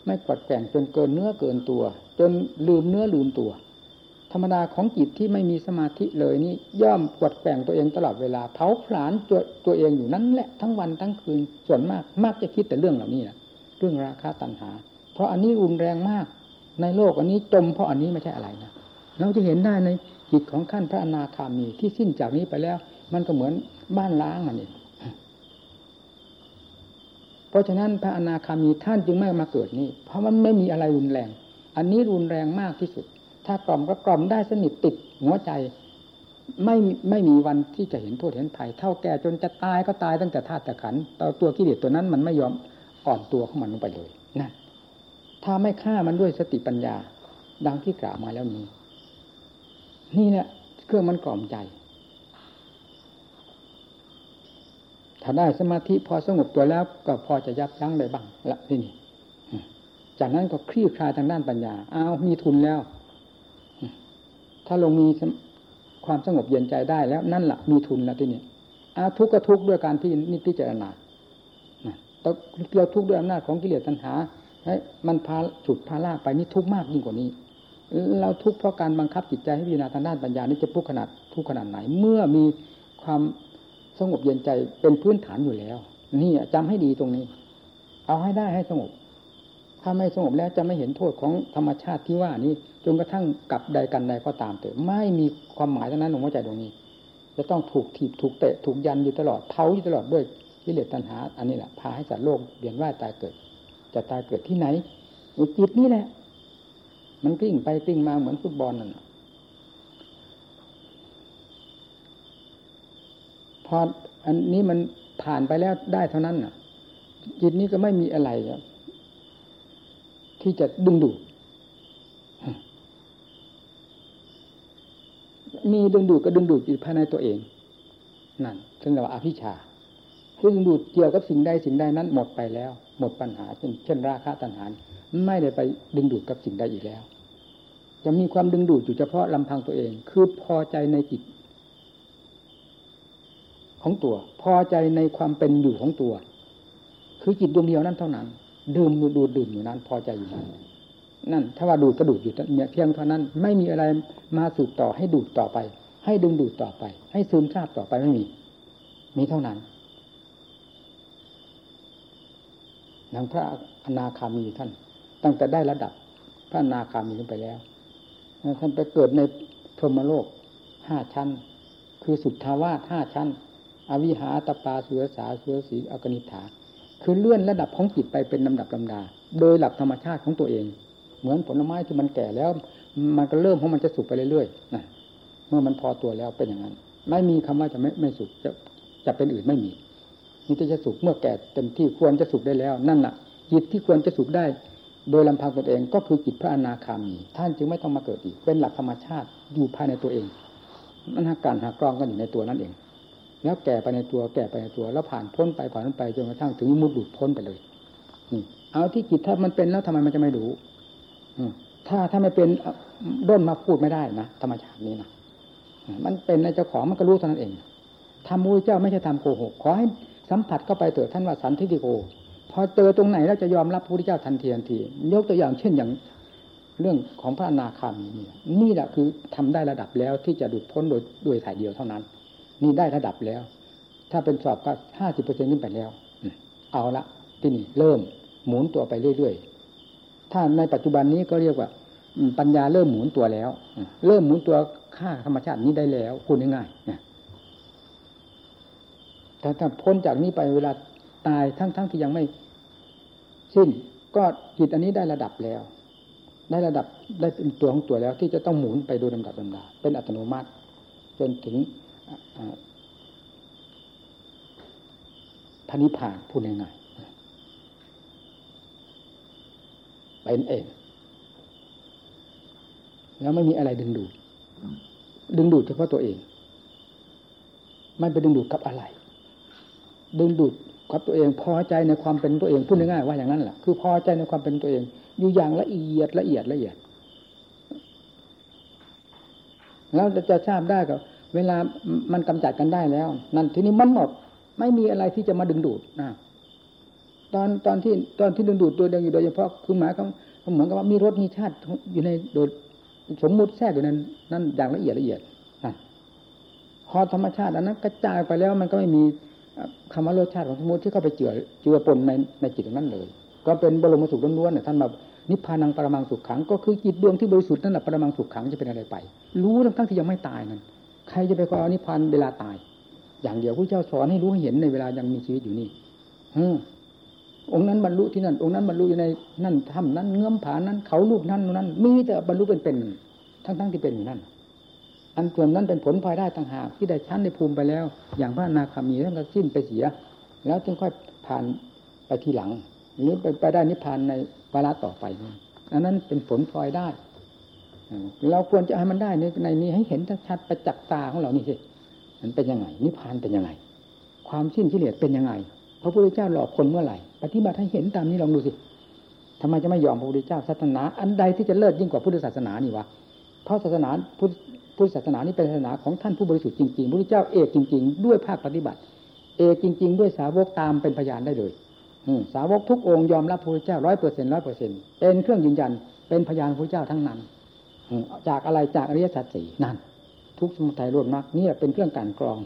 ไม่กัดแก่งจนเกินเนื้อเกินตัว จนลืมเนื้อลืมตัว ธรรมดาของจิตที่ไม่มีสมาธิเลยนี่ย่อมกดแป่งตัวเองตลอดเวลาเผาผลาญตัวตัวเองอยู่นั้นแหละทั้งวันทั้งคืนส่วนมากมากจะคิดแต่เรื่องเหล่านี้นะเรื่องราคาตัณหา เพราะอันนี้รุนแรงมาก ในโลกอันนี้จมเพราะอันนี้ไม่ใช่อะไรนะเราจะเห็นได้ในจิตของขั้นพระอนาคามีที่สิ้นจากนี้ไปแล้ว มันก็เหมือนบ้านล้างอันนี้เพราะฉะนั้นพระอนาคามีท่านจึงไม่มาเกิดนี่เพราะมันไม่มีอะไรรุนแรง อันนี้รุนแรงมากที่สุด ถ้ากล่อมก็กล่อมได้สนิทติดหัวใจ ไม่ไม่มีวันที่จะเห็นโทษเห็นภัยเท่าแก่จนจะตายก็ตายตั้งแต่ธาตุแต่ขันต่ตัวกิเลสตัวนั้นมันไม่ยอมอ่อนตัวของมันลงไปเลยนั่นถ้าไม่ฆ่ามันด้วยสติปัญญา ดังที่กล่าวมาแล้วนี้ นี่แหละเครื่องมันกล่อมใจ ถ้าได้สมาธิพอสงบตัวแล้วก็พอจะยับยั้งได้บ้างละที่นี่จากนั้นก็คลี่คลายทางด้านปัญญา เอามีทุนแล้ว ถ้าลงมีความสงบเย็นใจได้แล้วนั่นแหละมีทุนแล้วที่นี่อาทุกข์ก็ทุกข์ด้วยการที่นิพิจารณาเราทุกข์ด้วยอำนาจของกิเลสตัณหาให้มันพาฉุดพาลากไปนี่ทุกข์มากยิ่งกว่านี้ เราทุกข์เพราะการบังคับจิตใจให้พิจารณาทางด้านปัญญานี่จะพุกขนาดทุกขนาดไหน เมื่อมีความสงบเย็นใจเป็นพื้นฐานอยู่แล้ว นี่จำให้ดีตรงนี้ เอาให้ได้ให้สงบ ถ้าไม่สงบแล้วจะไม่เห็นโทษของธรรมชาติที่ว่านี้จนกระทั่งกับใดกันใดก็ตามเถอะไม่มีความหมายทั้งนั้นของหัวใจตรงนี้ จะต้องถูกถีบถูกเตะถูกยันอยู่ตลอดเผาอยู่ตลอดด้วยกิเลสตัณหา อันนี้แหละพาให้สัตว์โลกเบียนว่ายตายเกิด จะตายเกิดที่ไหนจิตนี่แหละ มันกลิ้งไปกลิ้งมาเหมือนฟุตบอลนั่นพออันนี้มันผ่านไปแล้วได้เท่านั้นน่ะ จิตนี้ก็ไม่มีอะไร ที่จะดึงดูดมีดึงดูดก็ดึงดูดอยู่ภายในตัวเอง นั่นถึงเรียกว่าอภิชาดึงดูดเกี่ยวกับสิ่งใดสิ่งใดนั้นหมดไปแล้ว หมดปัญหาเช่นเช่นราคะตัณหาไม่ได้ไปดึงดูดกับสิ่งใดอีกแล้ว จะมีความดึงดูดอยู่เฉพาะลำพังตัวเอง คือพอใจในจิต ของตัว พอใจในความเป็นอยู่ของตัว คือจิตดวงเดียวนั้นเท่านั้น ดื่มดูดดื่มอยู่นั้น พอใจอยู่นั้นนั่นถ้าว่าดูดก็ดูดอยู่เนี่ยเพียงเท่านั้น ไม่มีอะไรมาสืบต่อให้ดูดต่อไป ให้ดึงดูดต่อไป ให้ซึมซาบต่อไปไม่มี มีเท่านั้นนางพระอนาคามีท่าน ตั้งแต่ได้ระดับ พระอนาคามีขึ้นไปแล้วท่านไปเกิดในพรมโลกห้าชั้น คือสุทธาวาสห้าชั้น อวิหาตปาสุรสาสุรสีอกนิฐา คือเลื่อนระดับของจิตไปเป็นลำดับลำดา โดยหลักธรรมชาติของตัวเอง เหมือนผลไม้ที่มันแก่แล้ว มันก็เริ่มของมันจะสุกไปเรื่อยๆนะเมื่อมันพอตัวแล้วเป็นอย่างนั้น ไม่มีคำว่าจะไม่ไม่สุกจะจะเป็นอื่นไม่มีนี่จะสุกเมื่อแก่เต็มที่ควรจะสุกได้แล้ว นั่นแหละจิตที่ควรจะสุกได้ โดยลำพังตนเองก็คือจิตพระอนาคามี ท่านจึงไม่ต้องมาเกิดอีก เป็นหลักธรรมชาติอยู่ภายในตัวเองมันหักการหักกรองกันอยู่ในตัวนั่นเอง แล้วแก่ไปในตัวแก่ไปในตัวแล้วผ่านพ้นไปผ่านไปจนกระทั่งถึงมุดหลุดพ้นไปเลยนี่เอาที่จิตถ้ามันเป็นแล้วทำไมมันจะไม่รู้ถ้าถ้าไม่เป็นด้นมาพูดไม่ได้นะธรรมชาตินี้นะมันเป็นในเจ้าของมันก็รู้เท่านั้นเองทำมูเจ้าไม่ใช่ทำโกหกขอให้สัมผัสเข้าไปเถิดท่านว่าสันทิฏฐิโกพอเจอตรงไหนเราจะยอมรับพระพุทธเจ้าทันทีทันที ยกตัวอย่างเช่นอย่างเรื่องของพระอนาคามีนี่นี่แหละคือทำได้ระดับแล้วที่จะดุดพ้นโดยด้วยถ่ายเดียวเท่านั้น นี่ได้ระดับแล้ว ถ้าเป็นสอบก็ห้าสิบเปอร์เซ็นต์ขึ้นไปแล้ว เอาละที่นี่เริ่มหมุนตัวไปเรื่อยๆ ถ้าในปัจจุบันนี้ก็เรียกว่า ปัญญาเริ่มหมุนตัวแล้ว เริ่มหมุนตัวค่าธรรมชาตินี้ได้แล้วคุณง่ายๆถ้าถ้าพ้นจากนี้ไปเวลาตายทั้งๆทที่ยังไม่สิ้นก็จิตอันนี้ได้ระดับแล้ว ได้ระดับได้เป็นตัวของตัวแล้ว ที่จะต้องหมุนไปโดยลำดับลำดาเป็นอัตโนมัติ จนถึง พระนิพพานพูดง่ายๆเป็นเอง แล้วไม่มีอะไรดึงดูด ดึงดูดเฉพาะตัวเอง ไม่ไปดึงดูดกับอะไร ดึงดูดกับตัวเองพอใจในความเป็นตัวเองพูดง่ายๆว่าอย่างนั้นแหละคือพอใจในความเป็นตัวเอง อยู่อย่างละเอียดละเอียดละเอียดแล้วจะทราบได้กับ เวลามันกำจัดกันได้แล้ว นั่นทีนี้มันหมด ไม่มีอะไรที่จะมาดึงดูดนะตอนตอนที่ตอนที่ดึงดูดตัวเองอยู่โดยเฉพาะคือหมายเขาเหมือนกับว่ามีรสมีชาติอยู่ในโดยสมมุติแทรกอยู่นั้นนั่นอย่างละเอียดละเอียดพอธรรมชาติอันนั้นกระจายไปแล้วมันก็ไม่มีคำว่ารสชาติของสมุติที่เข้าไปเจือเจือปนในในจิตนั้นเลย ก็เป็นบรมสุขล้วนๆเนี่ยท่านมานิพพานังปรมังสุขขัง ก็คือจิตดวงที่บริสุทธิ์นั่นแหละปรมังสุขขังจะเป็นอะไรไป รู้ทั้งทั้งที่ยังไม่ตายนั่น ใครจะไปคอยเอานิพพานเวลาตาย อย่างเดียวพระเจ้าสอนให้รู้ให้เห็นในเวลายังมีชีวิตอยู่นี่องค์นั้นบรรลุที่นั่น องค์นั้นบรรลุอยู่ในนั่นถ้ำนั้นเงื้อมผานั้น เขาลูกนั้นนั้น มีแต่บรรลุเป็นๆทั้งๆที่เป็นอยู่นั่นอันส่วนนั้นเป็นผลพลอยได้ต่างหากที่ได้ชั้นในภูมิไปแล้ว อย่างพระนาคามีท่านก็สิ้นไปเสีย แล้วจึงค่อยผ่านไปทีหลัง หรือไปไปได้นิพพานในวาระต่อไปอันนั้นเป็นผลพลอยได้ เราควรจะให้มันได้ในในนี้ให้เห็นชัดประจักษ์ตาของเรานี่สิมันเป็นยังไงนิพพานเป็นยังไง ความสิ้นกิเลสเป็นยังไงพระพุทธเจ้าหลอกคนเมื่อไหร่ปฏิบัติให้เห็นตามนี้ลองดูสิทำไมจะไม่ยอมพระพุทธเจ้าศาสนา อันใดที่จะเลิศยิ่งกว่าพุทธศาสนานี่วะเพราะศาสนาพุทธพุทธศาสนานี้เป็นศาสนาของท่านผู้บริสุทธิ์จริงๆพระพุทธเจ้าเอกจริง ๆ ด้วยภาคปฏิบัติ เอกจริง ๆ ด้วยสาวกตามเป็นพยานได้เลยสาวกทุกองค์ยอมรับพระพุทธเจ้าร้อยเปอร์เซ็นต์ร้อยเปอร์เซ็นต์เป็นเครื่องยืนยันเป็นพยานพระพุทธเจ้าทั้งนั้น จากอะไรจากอริยสัจสี่นั่น ทุกสมุทัยรวมนักนี่เป็นเครื่องการกรอง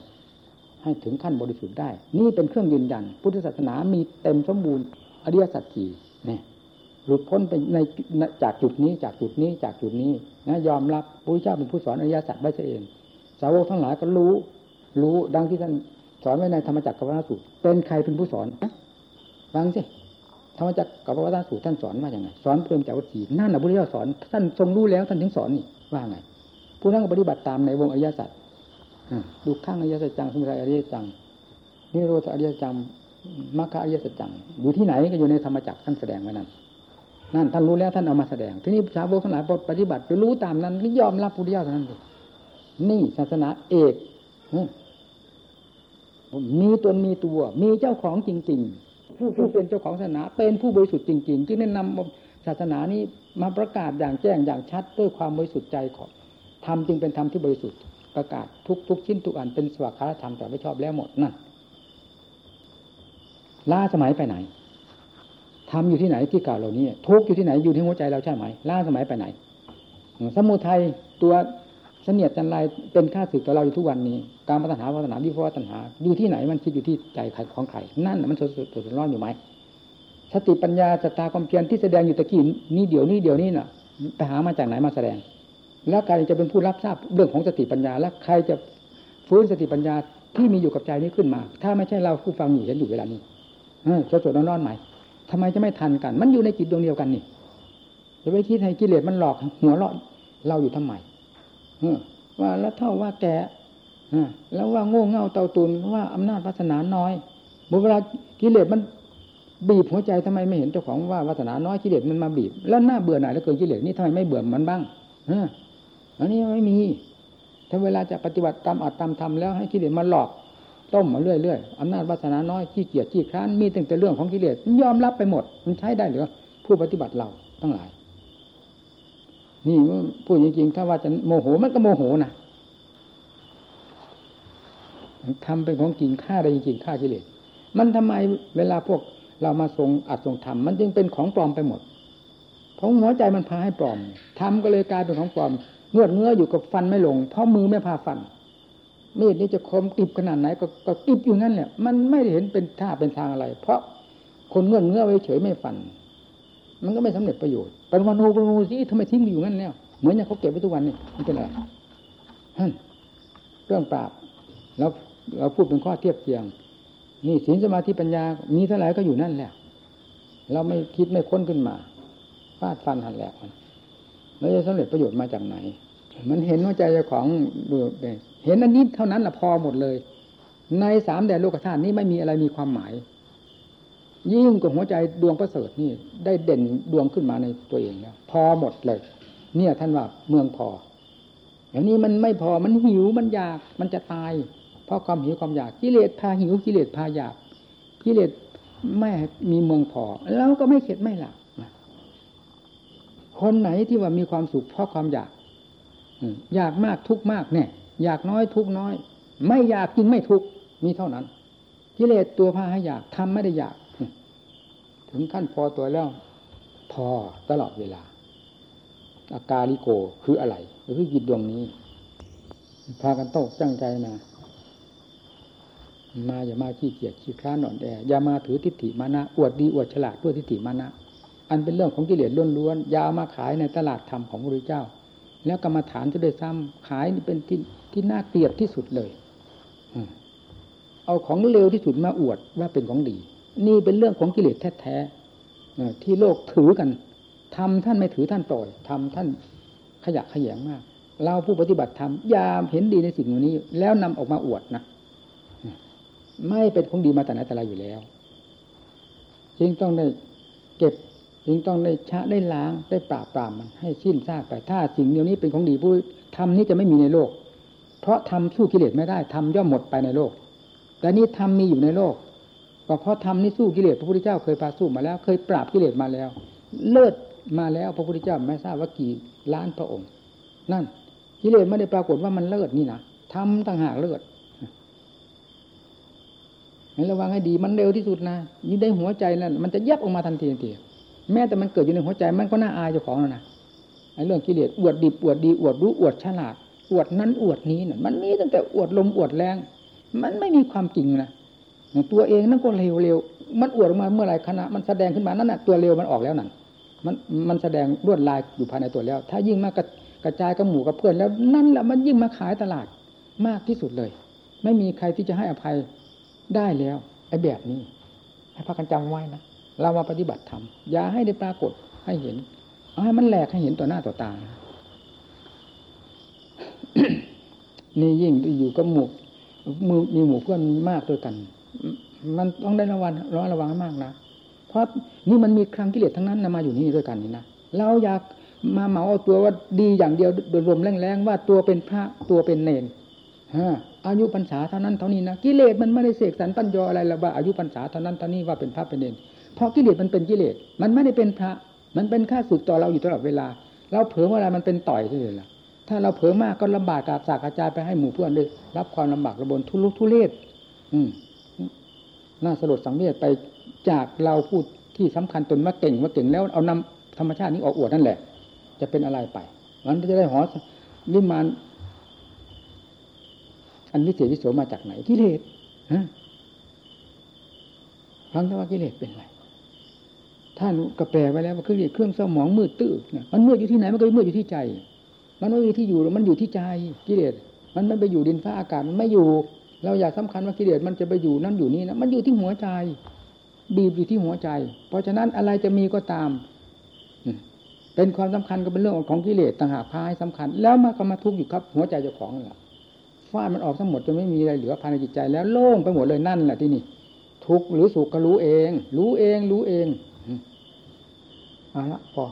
ให้ถึงขั้นบริสุทธิ์ได้ นี่เป็นเครื่องยืนยัน พุทธศาสนามีเต็มสมบูรณ์อริยสัจสี่เนี่ยหลุดพ้นไปในจากจุดนี้จากจุดนี้จากจุดนี้นะยอมรับพระพุทธเจ้าเป็นผู้สอนอริยสัจไว้เอง สาวกทั้งหลายก็รู้ รู้ดังที่ท่านสอนไว้ในธรรมจักรกับวัตสูตรเป็นใครเป็นผู้สอนฟังสิ ธรรมจักรกับวัตสูตรท่านสอนว่าอย่างไงสอนเพิ่มจากวัตถีนั่นนะพระพุทธเจ้าสอนท่านทรงรู้แล้วท่านถึงสอนนี่ว่าไงผู้นั้นก็ปฏิบัติตามในวงอริยสัจดูข้างอริยสัจจังสมุทัยอริยสัจจังนิโรธอริยสัจจังมรรคอริยสัจจังอยู่ที่ไหนก็อยู่ในธรรมจักรท่านแสดงไว้นั่นนั่นท่านรู้แล้วท่านเอามาแสดง ทีนี้สาวกทั้งหลายปฏิบัติไปรู้ตามนั้นก็ยอมรับพุทธเจ้าเท่านั้นเองนี่ศาสนาเอกมีตนมีตัว มีเจ้าของจริง ๆ ผู้ผู้เป็นเจ้าของศาสนา เป็นผู้บริสุทธิ์จริงๆ จึงได้นำศาสนานี้มาประกาศอย่างแจ้งอย่างชัดด้วยความบริสุทธิ์ใจของธรรมจึงเป็นธรรมที่บริสุทธิ์ประกาศทุกทุกชิ้นทุกอันเป็นสวัสดิธรรมแต่ไม่ชอบแล้วหมดนั่นล้าสมัยไปไหนทำอยู่ที่ไหนที่กล่าวเหล่านี้ทุกอยู่ที่ไหนอยู่ที่หัวใจเราใช่ไหมล่าสมัยไปไหน สมุทัยตัว เสนียดจันไรเป็นข้าศึกต่อเราอยู่ทุกวันนี้ การปัญหาปัญหาวิภาวะปัญหา อยู่ที่ไหนมันคิดอยู่ที่ใจใครของใครนั่นมันสดสดร้อนอยู่ไหมสติปัญญาสตาความเพียรที่แสดงอยู่ตะกี้นี่เดี๋ยวนี้เดี๋ยวนี้น่ะไปหามาจากไหนมาแสดง แล้วใครจะเป็นผู้รับทราบเรื่องของสติปัญญา และใครจะฟื้นสติปัญญาที่มีอยู่กับใจนี้ขึ้นมา ถ้าไม่ใช่เราผู้ฟังอยู่เห็นอยู่เวลานี้สดสดน้อนใหม่ทำไมจะไม่ทันกัน มันอยู่ในจิตดวงเดียวกันนี่จะไปคิดให้กิเลสมันหลอกหัวเราะเราอยู่ทำไม ว่าแล้วเท่าว่าแกแล้วว่าโง่เง่าเตาตุนว่าอำนาจวาสนาน้อยเวลากิเลสมันบีบหัวใจทำไมไม่เห็นเจ้าของว่าวาสนาน้อยกิเลสมันมาบีบ แล้วหน้าเบื่อหน่ายแล้วเกินกิเลสนี่ทำไมไม่เบื่อมันบ้างออันนี้ไม่มี ถ้าเวลาจะปฏิบัติตามอัตตามธรรมแล้วให้กิเลสมาหลอกต้มมาเรื่อยๆอำนาจวาสนาน้อยขี้เกียจขี้คร้านมีตั้งแต่เรื่องของกิเลสยอมรับไปหมด มันใช้ได้หรือผู้ปฏิบัติเราทั้งหลาย นี่พูดจริงๆถ้าว่าจะโมโหมันก็โมโหนะทำเป็นของจริงฆ่าได้จริงๆฆ่ากิเลสมันทำไมเวลาพวกเรามาทรงอัดทรงทำมันจึงเป็นของปลอมไปหมดเพราะหัวใจมันพาให้ปลอมทำก็เลยกลายเป็นของปลอมเงือดเงื้ออยู่กับฟันไม่ลง เพราะมือไม่พาฟันมีดนี้จะคมติบขนาดไหนก็ก็ติบอยู่นั่นแหละมันไม่เห็นเป็นท่าเป็นทางอะไร เพราะคนเงือดเงื้อไว้เฉยไม่ฟัน มันก็ไม่สำเร็จประโยชน์เป็นวันโนกโนสิทำไมทิ้งอยู่งั้นเนี่ยเหมือนอย่างเขาเก็บไว้ทุกวันนี่มันเป็นอะไรเรื่องปราบแล้วเราพูดเป็นข้อเทียบเทียง นี่ศีลสมาธิปัญญา มีเท่าไหร่ก็อยู่นั่นแหละ เราไม่คิดไม่ค้นขึ้นมาฟาดฟันหันแหลกมันแล้วจะสำเร็จประโยชน์มาจากไหน มันเห็นว่าใจเจ้าของดูเห็นอันนี้เท่านั้นแหละพอหมดเลย ในสามแดนโลกธาตุนี้ไม่มีอะไรมีความหมาย ยิ่งกว่าหัวใจดวงประเสริฐนี่ ได้เด่นดวงขึ้นมาในตัวเองแล้วพอหมดเลย เนี่ยท่านว่าเมืองพออย่างนี้มันไม่พอมันหิวมันอยากมันจะตาย เพราะความหิวความอยากกิเลสพาหิวกิเลสพาอยากกิเลสไม่มีเมืองพอ แล้วก็ไม่เข็ดไม่หลับคนไหนที่ว่ามีความสุขเพราะความอยากอยากมากทุกมากเนี่ยอยากน้อยทุกน้อย ไม่อยากกินไม่ทุกมีเท่านั้นกิเลสตัวพาให้อยากทำไม่ได้อยาก ถึงขั้นพอตัวแล้ว พอตลอดเวลา อาการลิโกคืออะไรคือจิตดวงนี้ พากันโตกจังใจมามาอย่ามาขี้เกียจขี้คร้านหนอนแออย่ามาถือทิฏฐิมานะอวดดีอวดฉลาดด้วยทิฏฐิมานะอันเป็นเรื่องของกิเลสล้วนๆยาวมาขายในตลาดธรรมของพระพุทธเจ้า แล้วกรรมฐานจะได้ซ้ำขายนี่เป็นที่ที่น่าเกลียดที่สุดเลยเอาของเลวที่สุดมาอวดว่าเป็นของดี นี่เป็นเรื่องของกิเลสแท้ๆที่โลกถือกันทำท่านไม่ถือท่านปล่อยทำท่านขยะขยงมาก เราผู้ปฏิบัติธรรมยามเห็นดีในสิ่งเหล่านี้ แล้วนำออกมาอวดนะไม่เป็นของดีมาแต่ไหนแต่ไรอยู่แล้วจึงต้องได้เก็บจึงต้องได้ชะได้ล้างได้ปราบปรามมันให้สิ้นซากไปถ้าสิ่งเดียวนี้เป็นของดีผู้ทำนี้จะไม่มีในโลก เพราะทำสู้กิเลสไม่ได้ทำย่อมหมดไปในโลก แต่นี้ทำมีอยู่ในโลก ก็เพราะทำนี้สู้กิเลสพระพุทธเจ้าเคยพาสู้มาแล้ว เคยปราบกิเลสมาแล้ว เลิศมาแล้วพระพุทธเจ้าไม่ทราบว่ากี่ล้านพระองค์ นั่นกิเลสไม่ได้ปรากฏว่ามันเลิศนี่นะทำต่างหากเลิศให้ระวังให้ดีมันเร็วที่สุดนะยิ่งได้หัวใจนั่นมันจะแยบออกมาทันทีทันทีแม้แต่มันเกิดอยู่ในหัวใจมันก็น่าอายเจ้าของแล้วนะไอ้เรื่องกิเลสอวดดีอวดดีอวดรู้อวดฉลาดอวดนั้นอวดนี้น่ะมันมีตั้งแต่อวดลมอวดแรง มันไม่มีความจริงนะ ตัวเองนั่นก็เร็วเร็วมันอวดออกมาเมื่อไรขณะมันแสดงขึ้นมานั่นน่ะตัวเร็วมันออกแล้วนั่นมันมันแสดงลวดลายอยู่ภายในตัวแล้ว ถ้ายิ่งมากระจายกับหมู่กับเพื่อนแล้วนั่นแหละมันยิ่งมาขายตลาดมากที่สุดเลย ไม่มีใครที่จะให้อภัยได้แล้วไอ้แบบนี้ ให้พากันจำไว้นะเรามาปฏิบัติธรรมอย่าให้ได้ปรากฏให้เห็นเอาให้มันแหลกให้เห็นต่อหน้าต่อตานี่ยิ่งอยู่กับหมู่มือมีหมู่เพื่อนมากด้วยกัน มันต้องได้ระวังร้อนระวังมากนะเพราะนี่มันมีครั้งกิเลสทั้งนั้นนะมาอยู่นี่ด้วยกันนี่นะเราอยากมาเหมาเอาตัวว่าดีอย่างเดียวโดยรวมแรงๆว่าตัวเป็นพระตัวเป็นเนนฮะอายุพรรษาเท่านั้นเท่านี้นะกิเลสมันไม่ได้เสกสรรปัญญาอะไรละว่าอายุพรรษาเท่านั้นเท่านี้ว่าเป็นพระเป็นเนนเพราะกิเลสมันเป็นกิเลสมันไม่ได้เป็นพระ มันเป็นค่าสุดต่อเราอยู่ตลอดเวลา เราเผลอเมื่อไรมันเป็นต่อยเลยล่ะถ้าเราเผลอมากก็ลำบากกาบสากกระจายไปให้หมู่เพื่อนด้วยรับความลำบากระบนทุลุทุเลศอืม น่าสลดสังเวชไปจากเราพูดที่สำคัญตนว่าเก่งว่าเก่งแล้วเอานำธรรมชาตินี้ออกอวดนั่นแหละ จะเป็นอะไรไปมันจะได้หอวิมานอันวิเศษวิโสมาจากไหนกิเลสฮะฟังแต่ว่ากิเลสเป็นอะไรท่านกระแปลไว้แล้วว่าคือเครื่องสมองมืดตื้อเนี่ยมันมืดอยู่ที่ไหนมันก็มืดอยู่ที่ใจ มันไม่มีที่อยู่มันอยู่ที่ใจกิเลสมันไม่ไปอยู่ดินฟ้าอากาศมันไม่อยู่ เราอยากสำคัญว่ากิเลสมันจะไปอยู่นั่นอยู่นี่นะมันอยู่ที่หัวใจ บีบอยู่ที่หัวใจ เพราะฉะนั้นอะไรจะมีก็ตาม เป็นความสำคัญก็เป็นเรื่องของกิเลสต่างหากพาให้สำคัญ แล้วมาก็มาทุกข์อยู่ครับ หัวใจเจ้าของนั่นแหละฟาดมันออกทั้งหมดจนไม่มีอะไรเหลือภายในจิตใจ แล้วโล่งไปหมดเลยนั่นแหละที่นี่ ทุกข์หรือสุขก็รู้เอง รู้เองรู้เองเอาละพอ